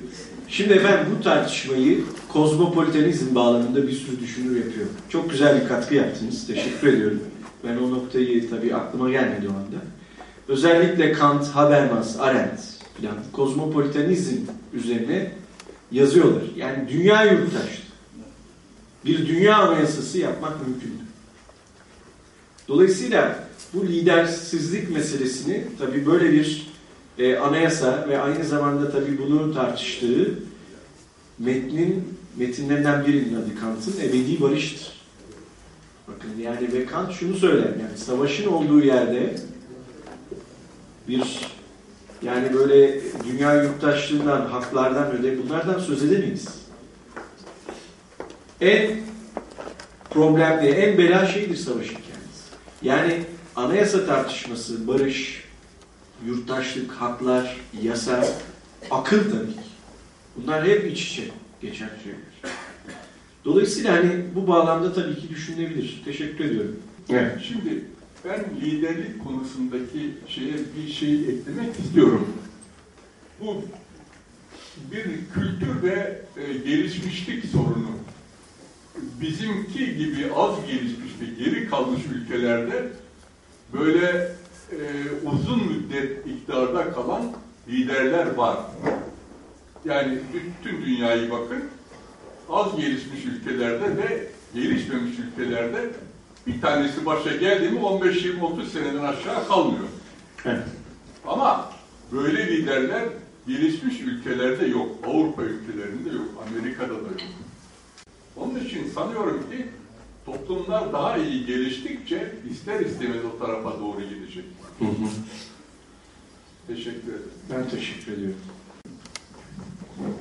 Şimdi efendim bu tartışmayı kozmopolitanizm bağlamında bir sürü düşünür yapıyor. Çok güzel bir katkı yaptınız. Teşekkür ediyorum. Ben o noktayı tabii aklıma gelmedi o anda. Özellikle Kant, Habermas, Arendt falan kozmopolitanizm üzerine yazıyorlar. Yani dünya yurttaştı. Bir dünya anayasası yapmak mümkündü. Dolayısıyla bu lidersizlik meselesini tabii böyle bir e, anayasa ve aynı zamanda tabii bunu tartıştığı metnin metinlerinden birinin adı Kant'ın ebedi barıştır. Bakın yani ve Kant şunu söyler yani savaşın olduğu yerde bir yani böyle dünya yurttaşlığından, haklardan, öde bunlardan söz edemeyiz. En problemli, en bela şeydir savaşın kendisi. Yani anayasa tartışması, barış, yurttaşlık, haklar, yasa, akıl tabii ki. Bunlar hep iç içe geçen şeyler. Dolayısıyla hani bu bağlamda tabii ki düşünülebilir. Teşekkür ediyorum. Evet. Şimdi ben liderlik konusundaki şeye bir şey eklemek istiyorum. Bu bir kültür ve e, gelişmişlik sorunu. Bizimki gibi az gelişmiş ve geri kalmış ülkelerde böyle e, uzun müddet iktidarda kalan liderler var. Yani bütün dünyayı bakın, az gelişmiş ülkelerde ve gelişmemiş ülkelerde bir tanesi başa geldi mi 15-20-30 seneden aşağı kalmıyor. Evet. Ama böyle liderler gelişmiş ülkelerde yok. Avrupa ülkelerinde yok. Amerika'da da yok. Onun için sanıyorum ki toplumlar daha iyi geliştikçe ister istemez o tarafa doğru gidecek. Hı hı. Teşekkür ederim. Ben teşekkür ediyorum.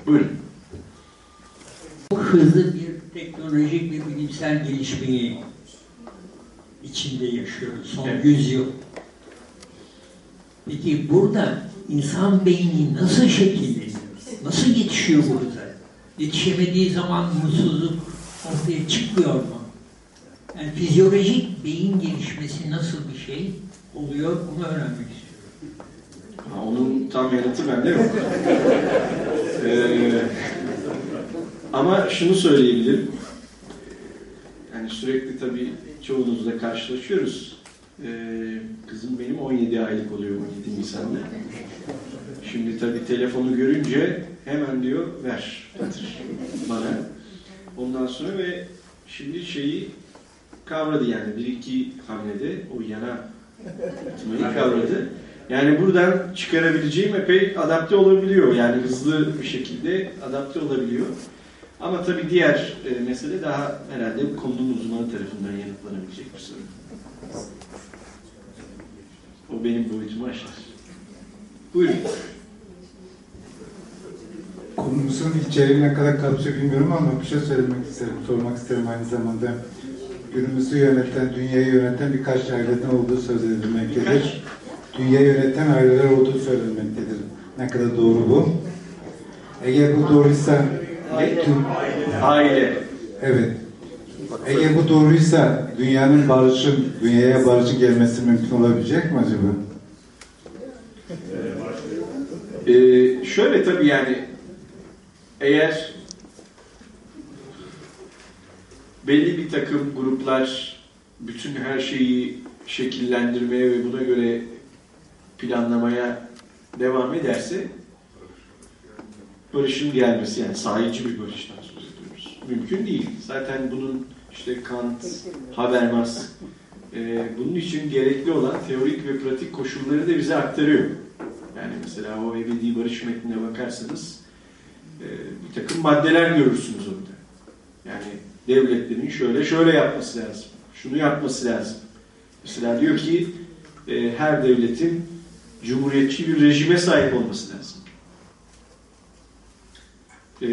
Buyurun. Çok hızlı bir teknolojik ve bilimsel gelişmeyi içinde yaşıyoruz son Evet. 100 yıl. Peki burada insan beyni nasıl şekilleniyor? Nasıl yetişiyor burada? Yetişemediği zaman mutsuzluk ortaya çıkmıyor mu? Yani fizyolojik beyin gelişmesi nasıl bir şey oluyor bunu öğrenmek istiyorum. Ha, onun tam yanıtı bende yok. Ee, ama şunu söyleyebilirim. Yani sürekli tabii çoğunuzla karşılaşıyoruz. Ee, kızım benim 17 aylık oluyor 17 Nisan'da. Şimdi tabii telefonu görünce hemen diyor ver getir bana. Ondan sonra ve şimdi şeyi kavradı yani bir iki hamlede o yana atmayı kavradı. Yani buradan çıkarabileceğim epey adapte olabiliyor. Yani hızlı bir şekilde adapte olabiliyor. Ama tabii diğer e, mesele daha herhalde konunun uzmanı tarafından yanıtlanabilecek bir soru. O benim boyutumu aşar. Buyurun. Konumuzun içeriği ne kadar kapsıyor bilmiyorum ama bir şey söylemek isterim, sormak isterim aynı zamanda. Günümüzü yöneten, dünyayı yöneten birkaç aileden olduğu söz edilmektedir. Dünyayı yöneten aileler olduğu söylenmektedir. Ne kadar doğru bu? Eğer bu doğruysa tüm- Aile. evet. Eğer bu doğruysa dünyanın barışın, dünyaya barışın gelmesi mümkün olabilecek mi acaba? Ee, şöyle tabii yani eğer belli bir takım gruplar bütün her şeyi şekillendirmeye ve buna göre planlamaya devam ederse barışın gelmesi yani sahici bir barıştan söz ediyoruz. Mümkün değil. Zaten bunun işte Kant, Habermas e, bunun için gerekli olan teorik ve pratik koşulları da bize aktarıyor. Yani mesela o ebedi barış metnine bakarsanız e, bir takım maddeler görürsünüz orada. Yani devletlerin şöyle şöyle yapması lazım. Şunu yapması lazım. Mesela diyor ki e, her devletin cumhuriyetçi bir rejime sahip olması lazım. E,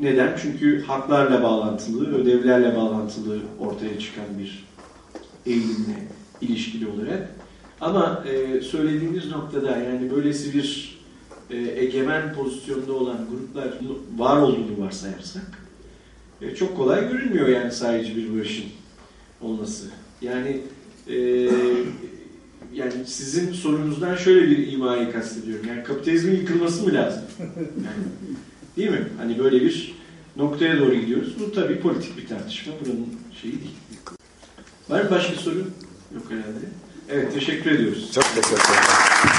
neden? Çünkü haklarla bağlantılı, ödevlerle bağlantılı ortaya çıkan bir eğilimle ilişkili olarak. Ama e, söylediğiniz noktada yani böylesi bir e, egemen pozisyonda olan gruplar var olduğunu varsayarsak e, çok kolay görünmüyor yani sadece bir barışın olması. Yani e, yani sizin sorunuzdan şöyle bir imayı kastediyorum. Yani kapitalizmin yıkılması mı lazım? Yani, değil mi? Hani böyle bir noktaya doğru gidiyoruz. Bu tabii politik bir tartışma. Buranın şeyi değil. Var mı başka soru? Yok herhalde. Evet teşekkür ediyoruz. Çok teşekkür ederim.